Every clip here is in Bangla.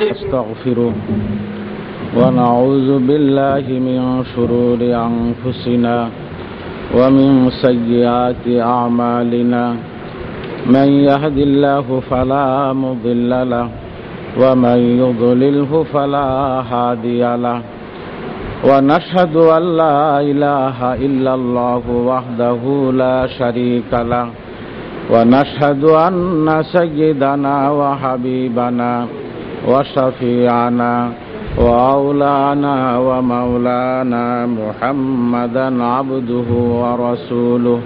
نستغفره ونعوذ بالله من شرور أنفسنا ومن سيئات أعمالنا. من يهد الله فلا مضل له ومن يضلله فلا هادي له. ونشهد أن لا إله إلا الله وحده لا شريك له. ونشهد أن سيدنا وحبيبنا وشفيعنا وأولانا ومولانا محمدا عبده ورسوله.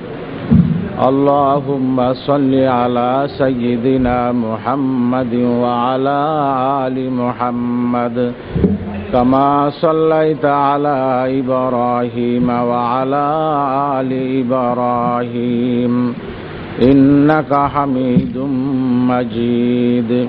اللهم صل على سيدنا محمد وعلى آل محمد. كما صليت على إبراهيم وعلى آل إبراهيم. إنك حميد مجيد.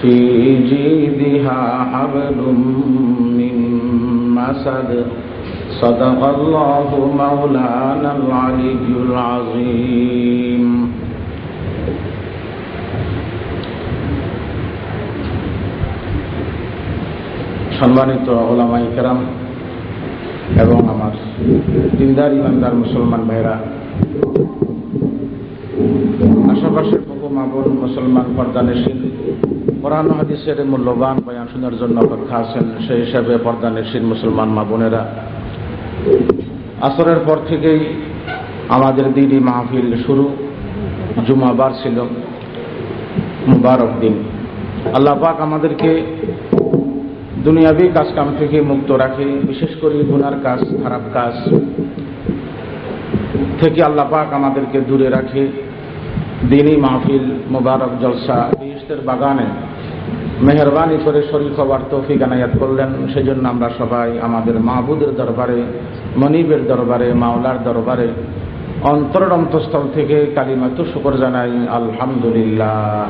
في جيدها حبل من مسد صدق الله مولانا العلي العظيم সম্মানিত ওলামাই কেরাম এবং আমার দিনদার ইমানদার মুসলমান ভাইরা আশেপাশের বহু মাবুল মুসলমান পর্দানেশীল কোরআন হাদিসের মূল্যবান বয়ান শোনার জন্য অপেক্ষা আছেন সেই হিসাবে পর্দানেশীল মুসলমান মা বোনেরা। আসরের পর থেকেই আমাদের দিনই মাহফিল শুরু, জুমাবার ছিল, মুবারক দিন। আল্লাহ পাক আমাদেরকে দুনিয়াবি কাজকাম থেকে মুক্ত রাখে, বিশেষ করে গুনার কাজ, খারাপ কাজ থেকে আল্লাহ পাক আমাদেরকে দূরে রাখে। দিনই মাহফিল, মুবারক, জলসা বিশেষের বাগানে মেহরবানি করে শরীর হবার তৌফিক আনায়াত করলেন। সেজন্য আমরা সবাই আমাদের মাহবুদের দরবারে, মনিবের দরবারে, মাওলার দরবারে অন্তর অন্তঃস্থল থেকে কালিমাত শুকর জানাই, আলহামদুলিল্লাহ।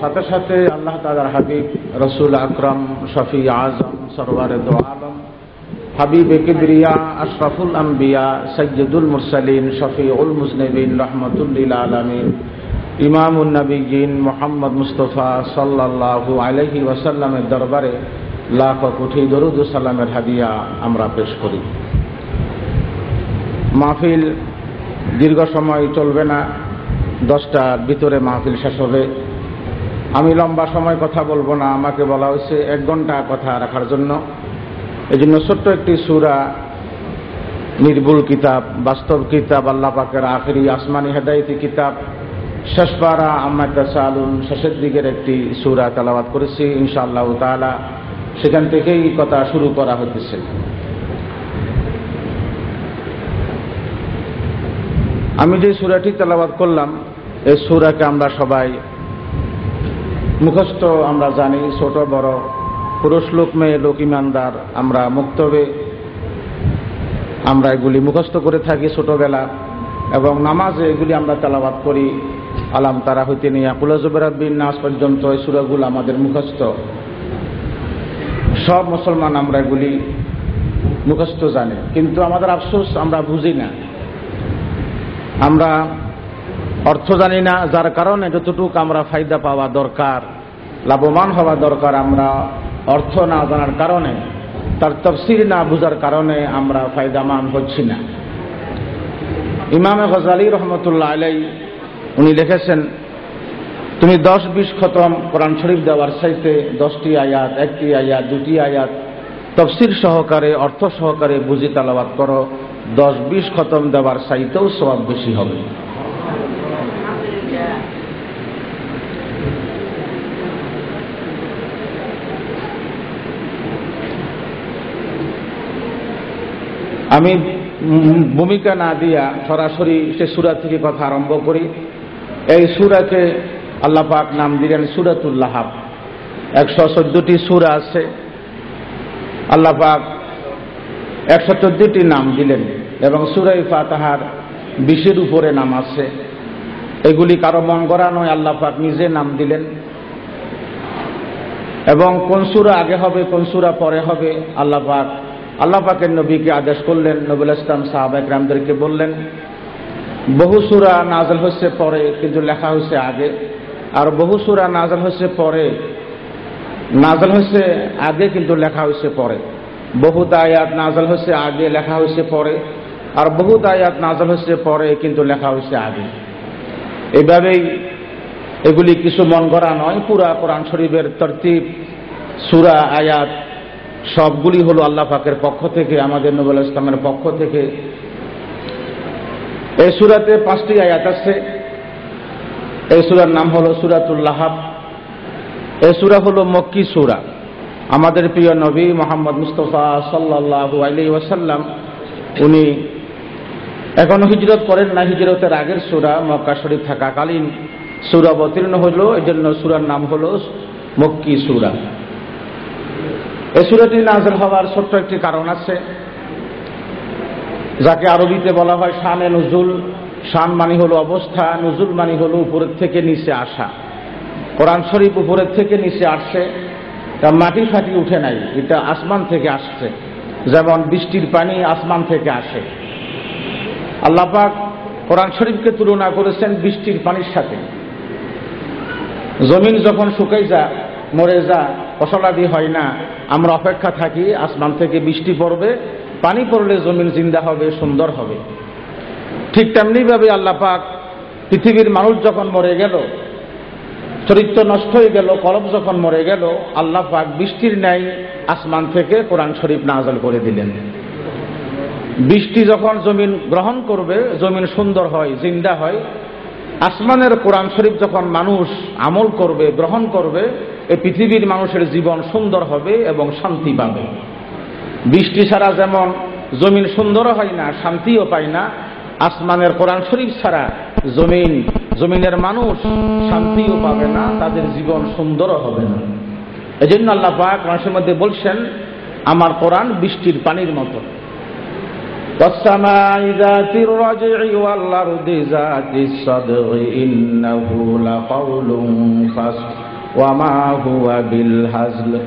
সাথে সাথে আল্লাহ তালার হাবিব রসুল আকরম শফি আজম সরওয়ারে দো আলম, হাবিব কিবরিয়া আশরাফুল আম্বিয়া সৈয়দুল মুরসালিন শফি উল মুসনবিন রহমতুল্লিল আলমিন ইমামুল নবীন মোহাম্মদ মুস্তফা সাল্লাল্লাহু আলহি ওয়াসাল্লামের দরবারে লাখ কোটি দরুদ সালামের হাদিয়া আমরা পেশ করি। মাহফিল দীর্ঘ সময় চলবে না, দশটার ভিতরে মাহফিল শেষ হবে। আমি লম্বা সময় কথা বলব না, আমাকে বলা হয়েছে এক ঘণ্টা কথা রাখার জন্য। এই জন্য ছোট্ট একটি সুরা, নির্ভুল কিতাব, বাস্তব কিতাব, আল্লাহ পাকের আখেরি আসমানি হেদায়তি কিতাব শেষ পারা আহমেদ সালুন শেষের দিকের একটি সুরা তালাবাদ করেছি, ইনশাআল্লাহ তালা সেখান থেকেই কথা শুরু করা হতেছে আমি যে সুরাটি তালাবাদ করলাম, এই সুরাকে আমরা সবাই মুখস্থ, আমরা জানি ছোট, বড়, পুরুষ লোক, মেয়ে লোক, ইমানদার, আমরা মুক্তবে আমরা এগুলি মুখস্থ করে থাকি ছোটবেলা এবং নামাজে এগুলি আমরা তালাবাদ করি। আলাম তারা হইতে নিয়ে কুলাজুবেরাবিন নাচ পর্যন্ত এই সুরাগুলো আমাদের মুখস্থ। সব মুসলমান আমরা এগুলি মুখস্থ জানি। কিন্তু আমাদের আফসোস, আমরা বুঝি না। আমরা অর্থ জানি না, যার কারণে যতটুকু আমরা ফায়দা পাওয়া দরকার, লাভবান হওয়া দরকার আমরা অর্থ না জানার কারণে, তার তফসির না বুঝার কারণে আমরা ফায়দামান হচ্ছি না। ইমামে গজালি রহমতুল্লাহ আলাই উনি লিখেছেন, তুমি দশ বিশ খতম কোরআন শরীফ দেওয়ার সাইতে দশটি আয়াত, একটি আয়াত, দুটি আয়াত তফসির সহকারে, অর্থ সহকারে বুঝি তালাবাদ করো। দশ বিশ খতম দেওয়ার চাইতেও সবাব বেশি হবে। আমি ভূমিকা না দিয়া সরাসরি সে সুরা থেকে কথা আরম্ভ করি। এই সুরাকে আল্লাহ পাক নাম দিলেন সুরাতুল্লাহাব একশো চোদ্দটি সুরা আছে। আল্লাহ পাক একশো চোদ্দটি নাম দিলেন এবং সুরাই ফাতাহার বিশের উপরে নাম আছে। এগুলি কারও মন করা নয়, আল্লাহ পাক নিজে নাম দিলেন। এবং কোন সুরা আগে হবে, কোন সুরা পরে হবে, আল্লাহ পাক, আল্লাহ পাকের নবীকে আদেশ করলেন। নবুল ইসলাম সাহাব একরামদেরকে বললেন বহু সুরা নাজল হচ্ছে পরে, কিন্তু লেখা হয়েছে আগে। আর বহু সুরা নাজল হচ্ছে পরে নাজল হচ্ছে আগে, কিন্তু লেখা হয়েছে পরে। বহু আয়াত নাজল হচ্ছে আগে, লেখা হয়েছে পরে। আর বহু আয়াত নাজল হচ্ছে পরে, কিন্তু লেখা হয়েছে আগে। এইভাবেই এগুলি কিছু মন করা নয়, পুরা কোরআন শরীফের তরতিব, সুরা, আয়াত, সবগুলি হলো আল্লাহ পাকের পক্ষ থেকে, আমাদের নবুল ইসলামের পক্ষ থেকে। এই সুরাতে পাঁচটি আয়াত আছে। এই সুরার নাম হলো সুরাতুল্লাহাব এই সুরা হলো মক্কি সুরা। আমাদের প্রিয় নবী মোহাম্মদ মুস্তফা সাল্লাহু আলী ওয়াসাল্লাম, উনি এখনও হিজরত করেন না হিজরতের আগের সুরা মক্কা শরীফ থাকাকালীন সুরা অবতীর্ণ হইল এই জন্য সুরার নাম হলো মক্কি সুরা। এই সুরাটি নাজল হওয়ার ছোট্ট একটি কারণ আছে। যাকে আরবিতে বলা হয় শানে নজুল, শান মানি হলো অবস্থা, নজুল মানি হলো উপরের থেকে নিচে আসা। কোরআন শরীফ উপরের থেকে নিচে আসছে তা মাটি ফাটি উঠে নাই, এটা আসমান থেকে আসছে। যেমন বৃষ্টির পানি আসমান থেকে আসে। আল্লাপাক কোরআন শরীফকে তুলনা করেছেন বৃষ্টির পানির সাথে। জমিন যখন শুকাই যা মরে যা ফসলাদি হয় না, আমরা অপেক্ষা থাকি আসমান থেকে বৃষ্টি পড়বে পানি পড়লে জমিন জিন্দা হবে, সুন্দর হবে। ঠিক তেমনিভাবে আল্লাহ পাক পৃথিবীর মানুষ যখন মরে গেল, চরিত্র নষ্ট হয়ে গেল কলব যখন মরে গেল, আল্লাহ পাক বৃষ্টির ন্যায় আসমান থেকে কোরআন শরীফ নাজল করে দিলেন। বৃষ্টি যখন জমিন গ্রহণ করবে, জমিন সুন্দর হয়, জিন্দা হয়, আসমানের কোরআন শরীফ যখন মানুষ আমল করবে, গ্রহণ করবে এই পৃথিবীর মানুষের জীবন সুন্দর হবে এবং শান্তি পাবে। বৃষ্টি ছাড়া যেমন জমিন সুন্দর হয় না, শান্তিও পায় না, আসমানের কোরআন শরীফ ছাড়া জমিন, জমিনের মানুষ শান্তিও পাবে না, তাদের জীবন সুন্দরও হবে না। এই জন্য আল্লাহ পাক মানুষের মধ্যে বলছেন, আমার কোরআন বৃষ্টির পানির মতো। ওয়ামা হুয়া বিল হাজল।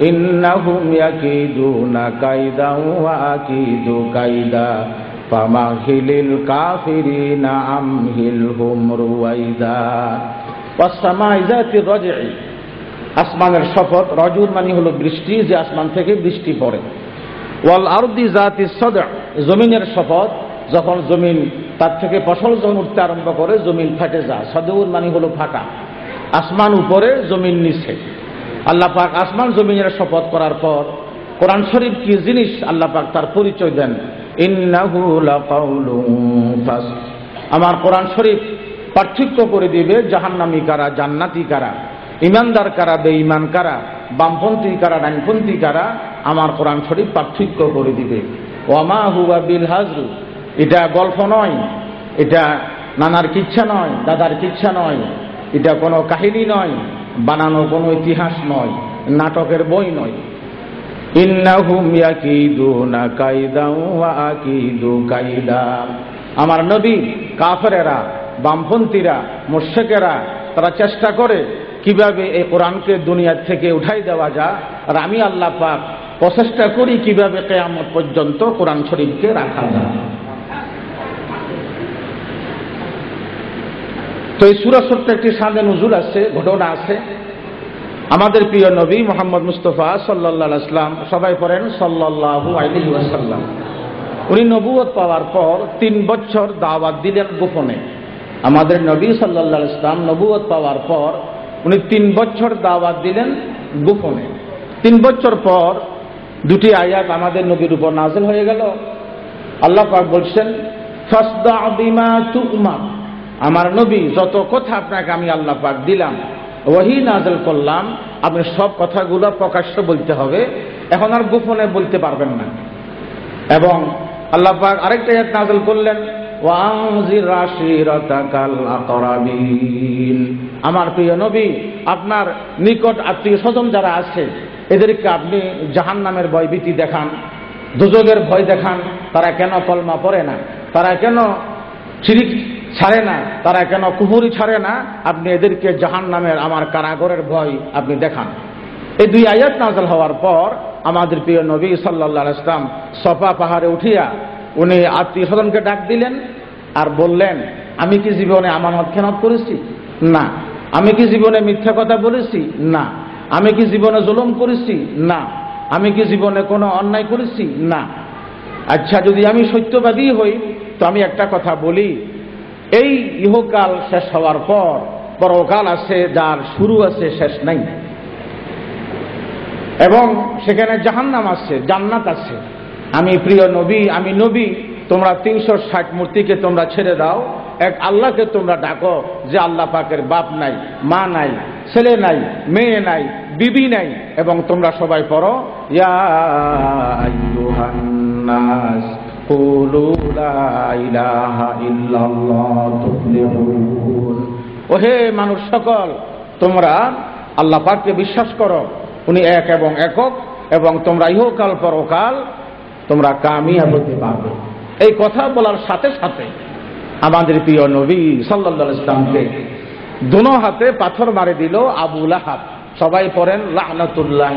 ذات الصدع إنه لقول فصل وما هو بالهزل إنهم يكيدون كيدا وأكيد كيدا فمهل الكافرين أمهلهم رويدا والسماء ذات الرجع আসমানের শপথ রজুর মানে হলো বৃষ্টি যে আসমান থেকে বৃষ্টি পড়ে ওয়াল আরদি জাতি সদা জমিনের শপথ যখন জমিন তার থেকে ফসল যখন উঠতে আরম্ভ করে জমিন ফাটে যায় সদৌর মানে হলো ফাটা আসমান উপরে জমিন নিচে আল্লাহ পাক আসমান জমিনের শপথ করার পর কোরআন শরীফ কি জিনিস আল্লাহ পাক তার পরিচয় দেন? আমার কোরআন শরীফ পার্থক্য করে দিবে জাহান্নামী কারা, জান্নাতি কারা? ইমানদার কারা, বেঈমান কারা? বামপন্থী কারা, ডানপন্থী কারা? আমার কোরআন শরীফ পার্থক্য করে দিবে। ওয়ামা হুয়া বিল হাজরু। এটা গল্প নয়, এটা নানার কিচ্ছা নয়, দাদার কিচ্ছা নয়, এটা কোনো কাহিনী নয়। বানানো কোনো ইতিহাস নয়, নাটকের বই নয়। আমার নবী কাফেরেরা, বামপন্থীরা মুর্শেকেরা তারা চেষ্টা করে কীভাবে এই কোরআনকে দুনিয়ার থেকে উঠাই দেওয়া যায়, আর আমি আল্লাহ পাক প্রচেষ্টা করি কীভাবে কেয়ামত পর্যন্ত কোরআন শরীফকে রাখা যায়। তো এই সুরা সত্য একটি সাদে নজুল আছে, ঘটনা আছে। আমাদের প্রিয় নবী মোহাম্মদ মুস্তফা সাল্লাহ আসলাম সবাই পড়েন সাল্লাহু আলী ওয়াসাল্লাম। উনি নবুয়ত পাওয়ার পর তিন বছর দাওয়াত দিলেন গোপনে। আমাদের নবী সাল্লা ইসলাম নবুয়ত পাওয়ার পর উনি তিন বছর দাওয়াত দিলেন গোপনে। তিন বছর পর দুটি আয়াত আমাদের নবীর উপর নাজেল হয়ে গেল। আল্লাহ পাক বলছেন ফাসদা বিমা তুমার। আমার নবী যত কথা আপনাকে আমি আল্লাহ পাক দিলাম ওহি নাজেল করলাম, আপনি সব কথাগুলো প্রকাশ্য বলতে হবে। এখন আর গোপনে বলতে পারবেন না। এবং আল্লাহ পাক আরেকটা আয়াত নাজেল করলেন আমার প্রিয় নবী, আপনার নিকট আত্মীয় স্বজন যারা আছে, এদেরকে আপনি জাহান নামের ভয়ভীতি দেখান দুযোগের ভয় দেখান, তারা কেন কলমা পড়ে না? তারা কেন চিরিক ছাড়ে না, তারা কেন কুহুরি ছাড়ে না? আপনি এদেরকে জাহান নামের আমার কারাগরের ভয় আপনি দেখান। এই দুই আয়াত নাজল হওয়ার পর আমাদের প্রিয় নবী সাল্লাহ ইসলাম সপা পাহাড়ে উঠিয়া উনি আত্মীয় স্বজনকে ডাক দিলেন আর বললেন, আমি কি জীবনে আমানত খেনত করেছি? না। আমি কি জীবনে মিথ্যা কথা বলেছি? না। আমি কি জীবনে জুলুম করেছি? না। আমি কি জীবনে কোনো অন্যায় করেছি? না। আচ্ছা যদি আমি সত্যবাদী হই, তো আমি একটা কথা বলি এই ইহকাল শেষ হওয়ার পর পরকাল আছে, যার শুরু আছে, শেষ নাই। এবং সেখানে জাহান্নাম আছে, জান্নাত আছে। আমি প্রিয় নবী, আমি নবী, তোমরা তিনশো ষাট মূর্তিকে তোমরা ছেড়ে দাও। এক আল্লাহকে তোমরা ডাকো যে আল্লাহ পাকের বাপ নাই, মা নাই, ছেলে নাই, মেয়ে নাই, বিবি নাই, এবং তোমরা সবাই পড়ো, ইয়া নাস কুলু লা ইলাহা ইল্লাল্লাহ তুফলিহুন ওহে মানুষ সকল, তোমরা আল্লাহ পাককে বিশ্বাস করো। উনি এক এবং একক, এবং তোমরা ইহকাল পরকাল তোমরা কামিয়াব হতে পারবে। এই কথা বলার সাথে সাথে আমাদের প্রিয় নবী সাল্লাহ ইসলামকে দুনো হাতে পাথর মারে দিল আবু লাহাব। সবাই পড়েন লাহনাতুল্লাহ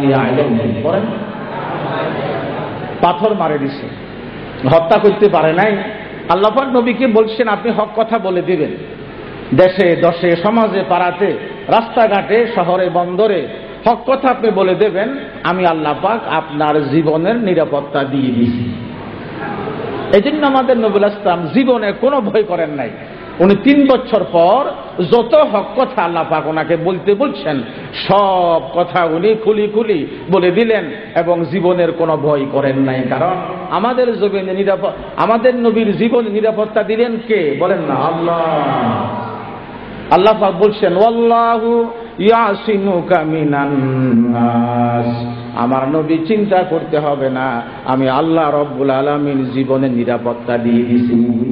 পড়েন? পাথর মারে দিছে। হত্যা করতে পারে নাই। আল্লাহাক নবীকে বলছেন, আপনি হক কথা বলে দিবেন। দেশে, দশে, সমাজে, পাড়াতে, রাস্তাঘাটে, শহরে, বন্দরে হক কথা আপনি বলে দেবেন, আমি আল্লাহ পাক আপনার জীবনের নিরাপত্তা দিয়ে দিছি এই জন্য আমাদের নবুল ইসলাম জীবনে কোনো ভয় করেন নাই। উনি তিন বছর পর যত হক কথা আল্লাহ পাক ওনাকে বলতে বলছেন, সব কথা উনি খুলি খুলি বলে দিলেন এবং জীবনের কোনো ভয় করেন নাই। কারণ আমাদের জীবনে নিরাপদ আমাদের নবীর জীবন নিরাপত্তা দিলেন কে? বলেন না। আল্লাহ। আল্লাহ পাক বলছেন, ওয়াল্লাহু আমার নবী চিন্তা করতে হবে না, আমি আল্লাহ রব্বুল আলামিন জীবনে নিরাপত্তা দিয়ে দিছি।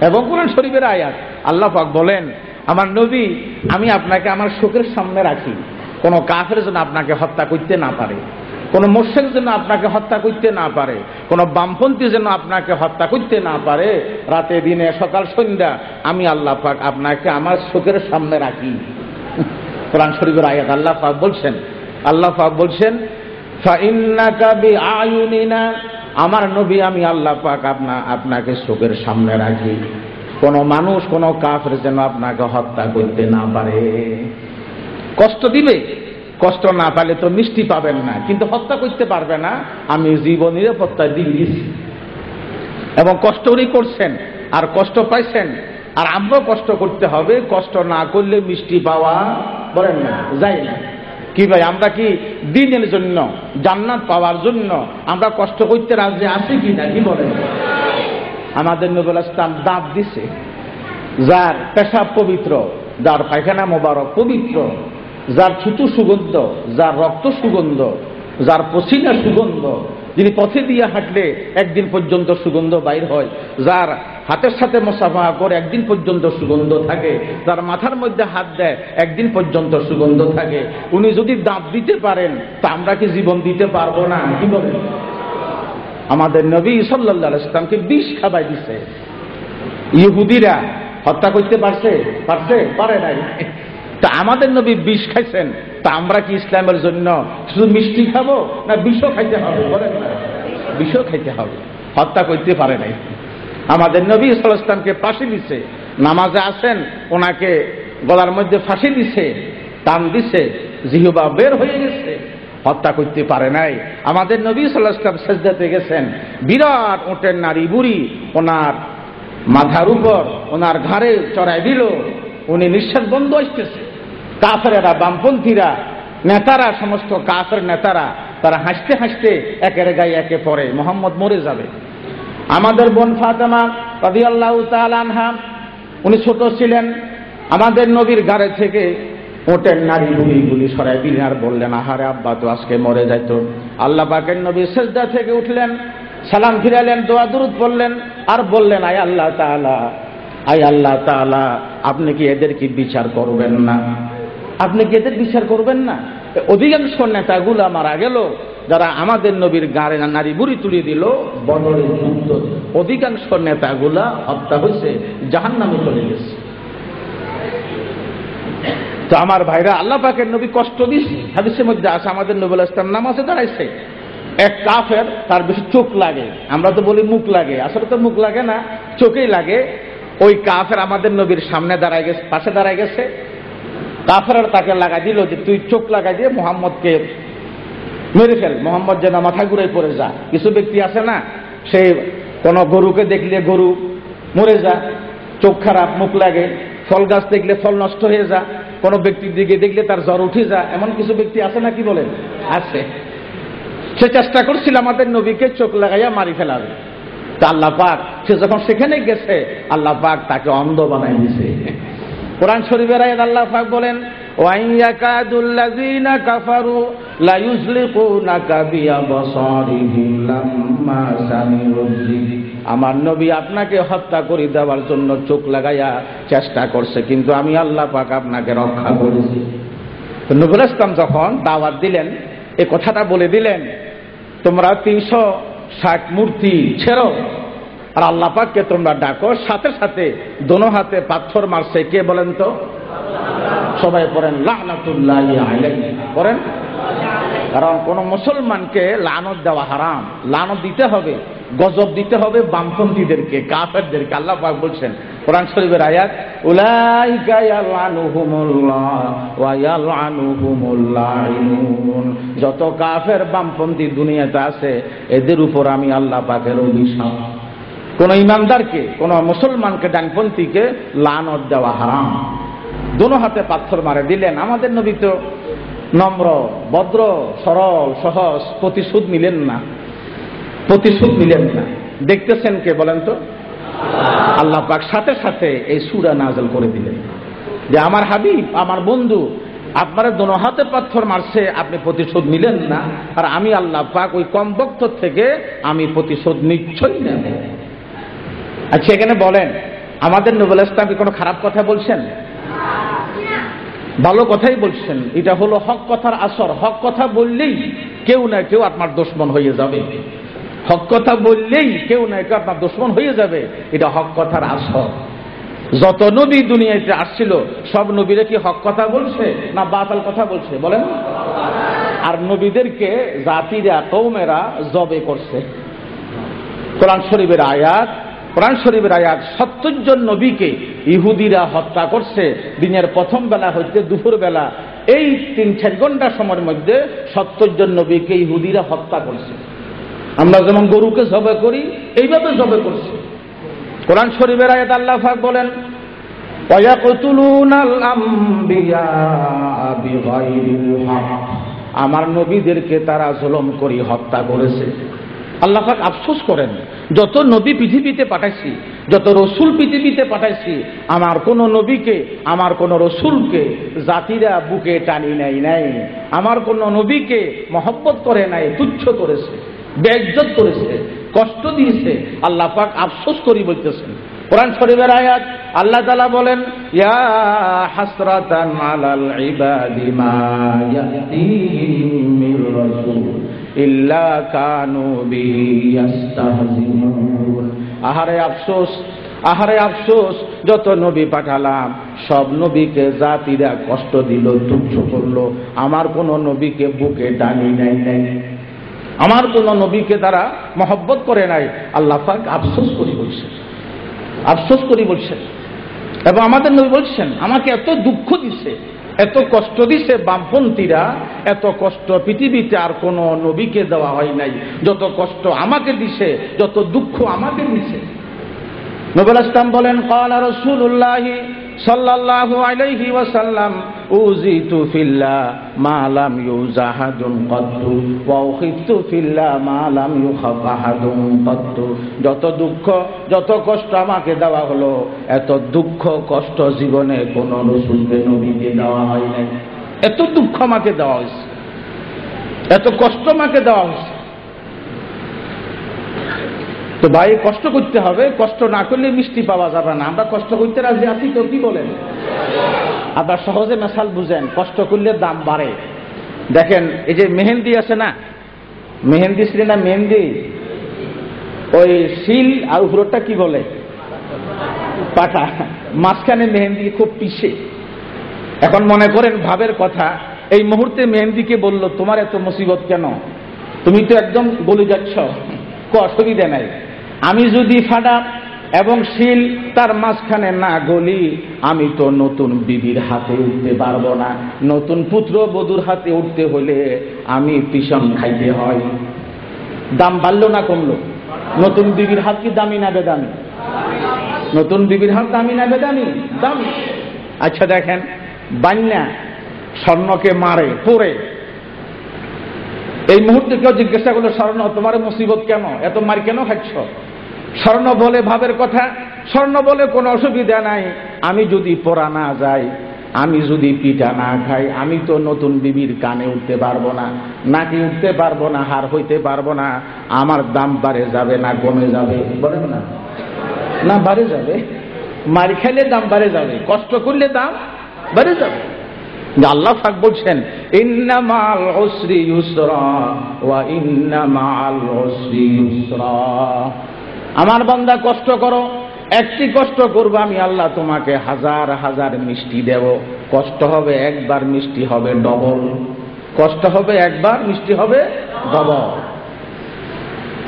এবং কোরআন শরীফের আয়াত। আল্লাহ পাক বলেন, আমার নবী, আমি আপনাকে আমার শোকের সামনে রাখি। কোন কাফের জন্য আপনাকে হত্যা করতে না পারে, কোন মোর্শের জন্য আপনাকে হত্যা করতে না পারে, কোন বামপন্থী যেন আপনাকে হত্যা করতে না পারে, রাতে, দিনে, সকাল, সন্ধ্যা, আমি আল্লাহ পাক আপনাকে আমার শোকের সামনে রাখি। কোরআন শরীফের আয়াত আল্লাহ পাক বলছেন। আল্লাহ পাক বলছেন আমার নবী, আমি আল্লাহ পাক আপনা, আপনাকে চোখের সামনে রাখি। কোন মানুষ, কোন কাফের যেন আপনাকে হত্যা করতে না পারে। কষ্ট দিবে, কষ্ট না পালে তো মিষ্টি পাবেন না, কিন্তু হত্যা করতে পারবে না। আমি জীবন নিরাপত্তা দিয়ে দিচ্ছি এবং কষ্ট উনি করছেন, আর কষ্ট পাইছেন, আর আমরাও কষ্ট করতে হবে। কষ্ট না করলে মিষ্টি পাওয়া বলেন না যাই না। কি ভাই, আমরা কি দিনের জন্য, জান্নাত পাওয়ার জন্য আমরা কষ্ট করতে রাজি আছি কি না, কি বলেন? আমাদের নবুল ইসলাম দাঁত দিছে, যার পেশাব পবিত্র, যার পায়খানা মোবারক পবিত্র, যার ছুতু সুগন্ধ, যার রক্ত সুগন্ধ, যার পসিনা সুগন্ধ যিনি পথে দিয়ে হাঁটলে একদিন পর্যন্ত সুগন্ধ বাইর হয়, যার হাতের সাথে মোসাফা করে একদিন পর্যন্ত সুগন্ধ থাকে, যার মাথার মধ্যে হাত দেয়, একদিন পর্যন্ত সুগন্ধ থাকে। উনি যদি দাঁত দিতে পারেন, তা আমরা কি জীবন দিতে পারব না? কি বলেন? আমাদের নবী সাল্লাহ ইসলামকে বিষ খাবাই দিছে। ইহুদিরা হত্যা করতে পারছে? পারছে? পারে নাই। তা আমাদের নবী বিষ খাইছেন। তা আমরা কি ইসলামের জন্য শুধু মিষ্টি খাব না বিষও খাইতে হবে? বলেন না। বিষও খাইতে হবে। হত্যা করতে পারে নাই। আমাদের নবী ইসলামকে ফাঁসি দিছে। নামাজে আসেন, ওনাকে গলার মধ্যে ফাঁসি দিছে, টান দিছে, জিহুবা বের হয়ে গেছে। হত্যা করতে পারে নাই। আমাদের নবী সাল্লাহ সেজদাতে গেছেন। বিরাট ওটের নারী বুড়ি ওনার মাথার উপর, ওনার ঘাড়ে চড়াই দিল। উনি নিঃশ্বাস বন্ধ আসতেছে কাফেরা বামপন্থীরা, নেতারা, সমস্ত কাফের নেতারা, তারা হাসতে হাসতে একের গায়ে একে পড়ে, মোহাম্মদ মরে যাবে। আমাদের বোন ফাতেমা রাজি আল্লাহ আনহা, উনি ছোট ছিলেন, আমাদের নবীর গাড়ে থেকে ওটের নারী গুলি গুলি সরাই দিলেন আর বললেন, আহারে আব্বা, তো আজকে মরে যাইত। আল্লাহ পাকের নবী সেজদা থেকে উঠলেন, সালাম ফিরালেন দোয়া দুরুদ বললেন আর বললেন, আয় আল্লাহ তাআলা, আয় আল্লাহ তাআলা, আপনি কি এদের কি বিচার করবেন না? আপনি কি এদের বিচার করবেন না? অধিকাংশ নেতাগুলা মারা গেল যারা আমাদের নবীর গাড়ে নারী বুড়ি তুলে দিল বদরের যুদ্ধ। অধিকাংশ নেতাগুলা হত্যা হয়েছে জাহান নামে চলে গেছে। তো আমার ভাইরা, আল্লাহ পাকের নবী কষ্ট দিছে হাদিসের মধ্যে আছে, আমাদের নবুল ইসলাম নামাজে দাঁড়াইছে। এক কাফের, তার বেশি চোখ লাগে। আমরা তো বলি মুখ লাগে। আসলে তো মুখ লাগে না, চোখেই লাগে। ওই কাফের আমাদের নবীর সামনে দাঁড়ায় গেছে, পাশে দাঁড়ায় গেছে। কাফের তাকে লাগাই দিল যে তুই চোখ লাগাই দিয়ে মোহাম্মদকে মেরে ফেল। মোহাম্মদ যেন মাথা ঘুরে পড়ে যা কিছু ব্যক্তি আছে না, সে কোন গরুকে দেখলে গরু মরে যা চোখ খারাপ, মুখ লাগে, ফল গাছ দেখলে ফল নষ্ট হয়ে যা কোনো ব্যক্তির দিকে দেখলে তার জ্বর উঠে যা এমন কিছু ব্যক্তি আছে না কি বলেন? আছে। সে চেষ্টা করছিল আমাদের নবীকে চোখ লাগাইয়া মারি ফেলার। তা আল্লাহ পাক, সে যখন সেখানে গেছে, আল্লাহ পাক তাকে অন্ধ বানাই দিছে। কোরআন শরীফের আয়াত আল্লাহ পাক বলেন, ওয়াইন ওয়াইয়াকাদুল্লাযীনা কাফারু লা ইউযলিকুনাকা বিআবসারিহিম লাম্মা সামিউয আমার নবী আপনাকে হত্যা করে দেওয়ার জন্য চোখ লাগাইয়া চেষ্টা করছে, কিন্তু আমি আল্লাহ পাক আপনাকে রক্ষা করেছি। তো নবুল ইসলাম যখন দাওয়াত দিলেন, এ কথাটা বলে দিলেন, তোমরা তিনশো ষাট মূর্তি ছেড়ো আর আল্লাহ পাককে তোমরা ডাকো, সাথে সাথে দোনো হাতে পাথর মারছে। কে বলেন তো? সবাই পড়েন লাহনাতুল্লাহ কারণ কোন মুসলমানকে লানত দেওয়া হারাম। লানত দিতে হবে, গজব দিতে হবে বামপন্থীদেরকে, কাফেরদেরকে। আল্লাহ পাক বলছেন, কোরআন শরীফের আয়াত যত কাফের বামপন্থী দুনিয়াতে আছে, এদের উপর আমি আল্লাহ পাকের অভিশাপ। কোন ইমানদারকে কোন মুসলমানকে, ডানপন্থীকে লানত দেওয়া হারাম। দোনো হাতে পাথর মারে দিলেন। আমাদের নবী তো নম্র, ভদ্র, সরল, সহজ, প্রতিশোধ নিলেন না। প্রতিশোধ নিলেন না। দেখতেছেন কে বলেন তো? আল্লাহ পাক সাথে সাথে এই সুরা নাজল করে দিলেন। যে আমার হাবিব, আমার বন্ধু, আপনারা দোনো হাতে পাথর মারছে, আপনি প্রতিশোধ নিলেন না। আর আমি আল্লাহ পাক ওই কম বক্ত থেকে আমি প্রতিশোধ নিশ্চয়ই নেব। আচ্ছা এখানে বলেন, আমাদের নবুল ইসলাম কি কোনো খারাপ কথা বলছেন? ভালো কথাই বলছেন। এটা হলো হক কথার আসর। হক কথা বললেই কেউ না কেউ আপনার দুশ্মন হয়ে যাবে। হক কথা বললেই কেউ না কেউ আপনার দুশ্মন হয়ে যাবে। এটা হক কথার আসর। যত নবী দুনিয়াতে আসছিল, সব নবীরা কি হক কথা বলছে না বাতাল কথা বলছে? বলেন। আর নবীদেরকে জাতিরা কৌমেরা জবে করছে। কোরআন শরীফের আয়াত কোরআন শরীফের আয়াত সত্তর জন নবীকে ইহুদিরা হত্যা করছে। দিনের প্রথম বেলা হইতে দুপুর বেলা। এই তিন চার ঘণ্টা সময়ের মধ্যে সত্তর জন নবীকে ইহুদিরা হত্যা করছে। আমরা যেমন গরুকে জবে করি, এইভাবে জবে করছে। কোরআন শরীফের আয়াত আল্লাহ বলেন আমার নবীদেরকে তারা জলম করি, হত্যা করেছে। আল্লাহ পাক আফসোস করেন, যত নবী পৃথিবীতে পাঠাইছি, যত রসুল পৃথিবীতে পাঠাইছি, আমার কোন নবীকে, আমার কোন রসুলকে জাতিরা বুকে টানি নাই নাই, আমার কোন নবীকে মহব্বত করে নাই, তুচ্ছ করেছে বেজ্জত করেছে, কষ্ট দিয়েছে, আল্লাহ পাক আফসোস করি বলতেছেন। কোরআন শরীফের আয়াত, আল্লাহ তালা বলেন, ইয়া হাসরাতান আলাল ইবাদি মা ইয়াতিহিম রাসূল। আহারে আফসোস আহারে আফসোস, যত নবী পাঠালাম, সব নবীকে জাতিরা কষ্ট দিল, তুচ্ছ করল। আমার কোন নবীকে বুকে টানি নাই নাই। আমার কোন নবীকে তারা মহব্বত করে নাই। আল্লাহ পাক আফসোস করি বলছেন। আফসোস করি বলছেন। এবং আমাদের নবী বলছেন, আমাকে এত দুঃখ দিছে। এত কষ্ট দিছে বামপন্থীরা, এত কষ্ট পৃথিবীতে আর কোন নবীকে দেওয়া হয় নাই। যত কষ্ট আমাকে দিছে, যত দুঃখ আমাকে দিছে। নবুল ইসলাম বলেন, কলা রসুল্লাহ ফিল্লা মা যত দুঃখ, যত কষ্ট আমাকে দেওয়া হলো, এত দুঃখ, কষ্ট জীবনে কোনো রসুলকে, নবীকে দেওয়া হয় নাই। এত দুঃখ আমাকে দেওয়া হয়েছে। এত কষ্ট আমাকে দেওয়া হয়েছে। তো ভাই, কষ্ট করতে হবে, কষ্ট না করলে মিষ্টি পাওয়া যাবে না। আমরা কষ্ট করতে রাজি আছি তো, কি বলেন? আবার সহজে মেশাল বুঝেন, কষ্ট করলে দাম বাড়ে। দেখেন, এই যে মেহেন্দি আছে না, মেহেন্দি ছিল না মেহেন্দি? ওই শিল আর উপরটা কি বলে? পাটা মাঝখানে মেহেন্দি খুব পিছে এখন মনে করেন ভাবের কথা, এই মুহূর্তে মেহেন্দিকে বলল, তোমার এত মুসিবত কেন? তুমি তো একদম গলে যাচ্ছ। অসুবিধা নাই। আমি যদি ফাডা এবং শিল তার মাঝখানে না গলি, আমি তো নতুন বিবির হাতে উঠতে পারব না। নতুন পুত্র বধুর হাতে উঠতে হলে আমি পিছন খাইতে হয়। দাম বাড়লো না কমলো? নতুন বিবির হাত কি দামি না বেদামি? নতুন বিবির হাত দামি না বেদামি? দামি। আচ্ছা দেখেন, বান্যা স্বর্ণকে মারে পরে এই মুহূর্তে কেউ জিজ্ঞাসা করল, স্বর্ণ, তোমার মুসিবত কেন? এত মার কেন খাচ্ছ? স্বর্ণ বলে ভাবের কথা, স্বর্ণ বলে কোনো অসুবিধা নাই। আমি যদি পড়া না যাই, আমি যদি পিঠা না খাই, আমি তো নতুন বিবির কানে উঠতে পারব না, নাকি উঠতে পারব না হার হইতে পারব না, আমার দাম বাড়ে যাবে না, কমে যাবে, বলেন না। না বাড়ে যাবে। মার খেলে দাম বাড়ে যাবে, কষ্ট করলে দাম বেড়ে যাবে। আল্লাহ পাক বলছেন, ইন্নামাল উসরি ইউসরা ইন্নামাল উসরি ইউসরা। আমার বান্দা কষ্ট করো, একটি কষ্ট করব, আমি আল্লাহ তোমাকে হাজার হাজার মিষ্টি দেব। কষ্ট হবে একবার মিষ্টি হবে ডবল। কষ্ট হবে একবার মিষ্টি হবে ডবল।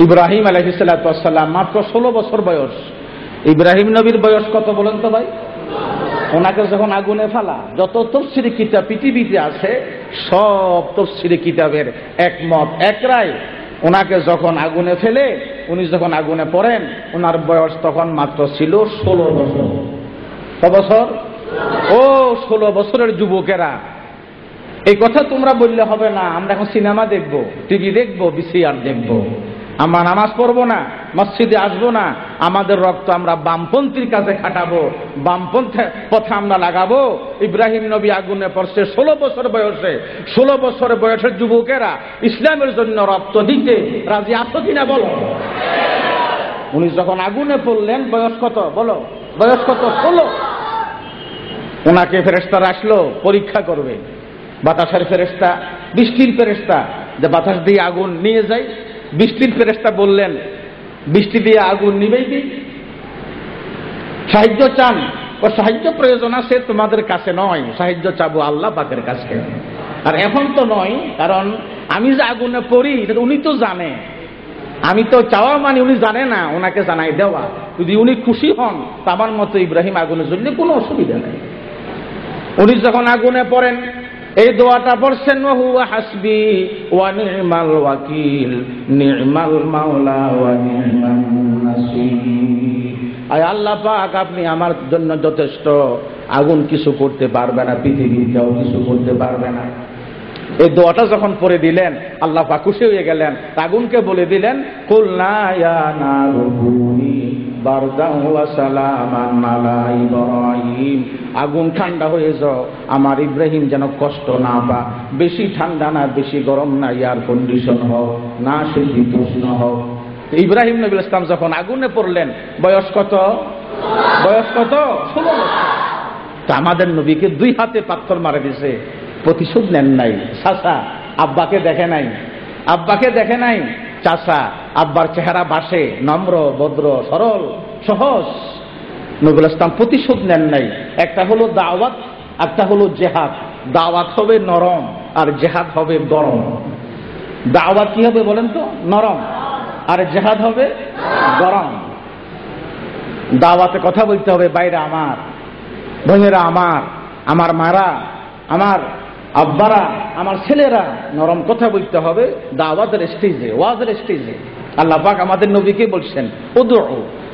ইব্রাহিম আলহিসাল্লাম মাত্র ষোলো বছর বয়স। ইব্রাহিম নবীর বয়স কত বলেন তো ভাই? ওনাকে যখন আগুনে ফেলা, যত তফসিরি কিতাব পৃথিবীতে আছে, সব তফসিরি কিতাবের একমত, এক রায়। ওনাকে যখন আগুনে ফেলে উনি যখন আগুনে পড়েন ওনার বয়স তখন মাত্র ছিল ষোলো বছর। ক বছর? ও, ষোলো বছরের যুবকেরা। এই কথা তোমরা বললে হবে না, আমরা এখন সিনেমা দেখব, টিভি দেখব, বিসিআর দেখব। আমরা নামাজ পড়ব না, মসজিদে আসব না, আমাদের রক্ত আমরা বামপন্থীর কাছে খাটাবো, বামপন্থী পথে আমরা লাগাবো। ইব্রাহিম নবী আগুনে পড়ছে ষোলো বছর বয়সে, ষোলো বছর বয়সের যুবকেরা ইসলামের জন্য রক্ত দিতে রাজি আছো কিনা বলো? উনি যখন আগুনে পড়লেন, বয়স কত? বলো, বয়স কত? ষোলো। ওনাকে ফেরেস্তারা আসলো, পরীক্ষা করবে। বাতাসের ফেরেস্তা বৃষ্টির ফেরেস্তা যে বাতাস দিয়ে আগুন নিয়ে যায় বৃষ্টির ফেরেস্তা বললেন, বৃষ্টি দিয়ে আগুন নিবেই দিই সাহায্য চান, ও সাহায্য প্রয়োজন আছে তোমাদের কাছে নয়, সাহায্য চাবো আল্লাহ পাকের কাছে। আর এখন তো নয়, কারণ আমি যে আগুনে পড়ি, এটা উনি তো জানে। আমি তো চাওয়া মানে উনি জানে না, ওনাকে জানাই দেওয়া। যদি উনি খুশি হন আমার মতো ইব্রাহিম আগুনের জন্য কোনো অসুবিধা নেই। উনি যখন আগুনে পড়েন এই দোয়াটা পড়ছেন হুয়া হাসবি ওয়া নি'মাল ওয়াকিল, নি'মাল মাওলা ওয়া নি'মান নাসির। আল্লাহ পাক, আপনি আমার জন্য যথেষ্ট। আগুন কিছু করতে পারবে না পৃথিবীর কেউ কিছু করতে পারবে না। এই দোয়াটা যখন পড়ে দিলেন, আল্লাহ পাক খুশি হয়ে গেলেন। আগুনকে বলে দিলেন, কুল না ইয়া আগুন ঠান্ডা হয়ে যাও, আমার ইব্রাহিম যেন কষ্ট না পা, বেশি ঠান্ডা না, বেশি গরম না এয়ার কন্ডিশন হোক না শীতোষ্ণ হোক ইব্রাহিম নবী ইসলাম যখন আগুনে পড়লেন, বয়স কত? বয়স কত? তা আমাদের নবীকে দুই হাতে পাথর মারে দিছে, প্রতিশোধ নেন নাই। চাষা আব্বাকে দেখে নাই। আব্বাকে দেখে নাই। চাষা আব্বার চেহারা বাসে, নম্র, ভদ্র, সরল, সহজ। নবুল ইসলাম প্রতিশোধ নেন নাই। একটা হলো দাওয়াত, একটা হলো জেহাদ। দাওয়াত হবে নরম আর জেহাদ হবে গরম। দাওয়াত কি হবে বলেন তো? নরম। আর জেহাদ হবে গরম। দাওয়াতে কথা বলতে হবে, বাইরে আমার বোনেরা আমার আমার মারা, আমার আব্বারা, আমার ছেলেরা, নরম কথা বলতে হবে, দাওয়াতের স্টেজে, ওয়াজের স্টেজে। আল্লাহ পাক আমাদের নবীকে বলছেন উদু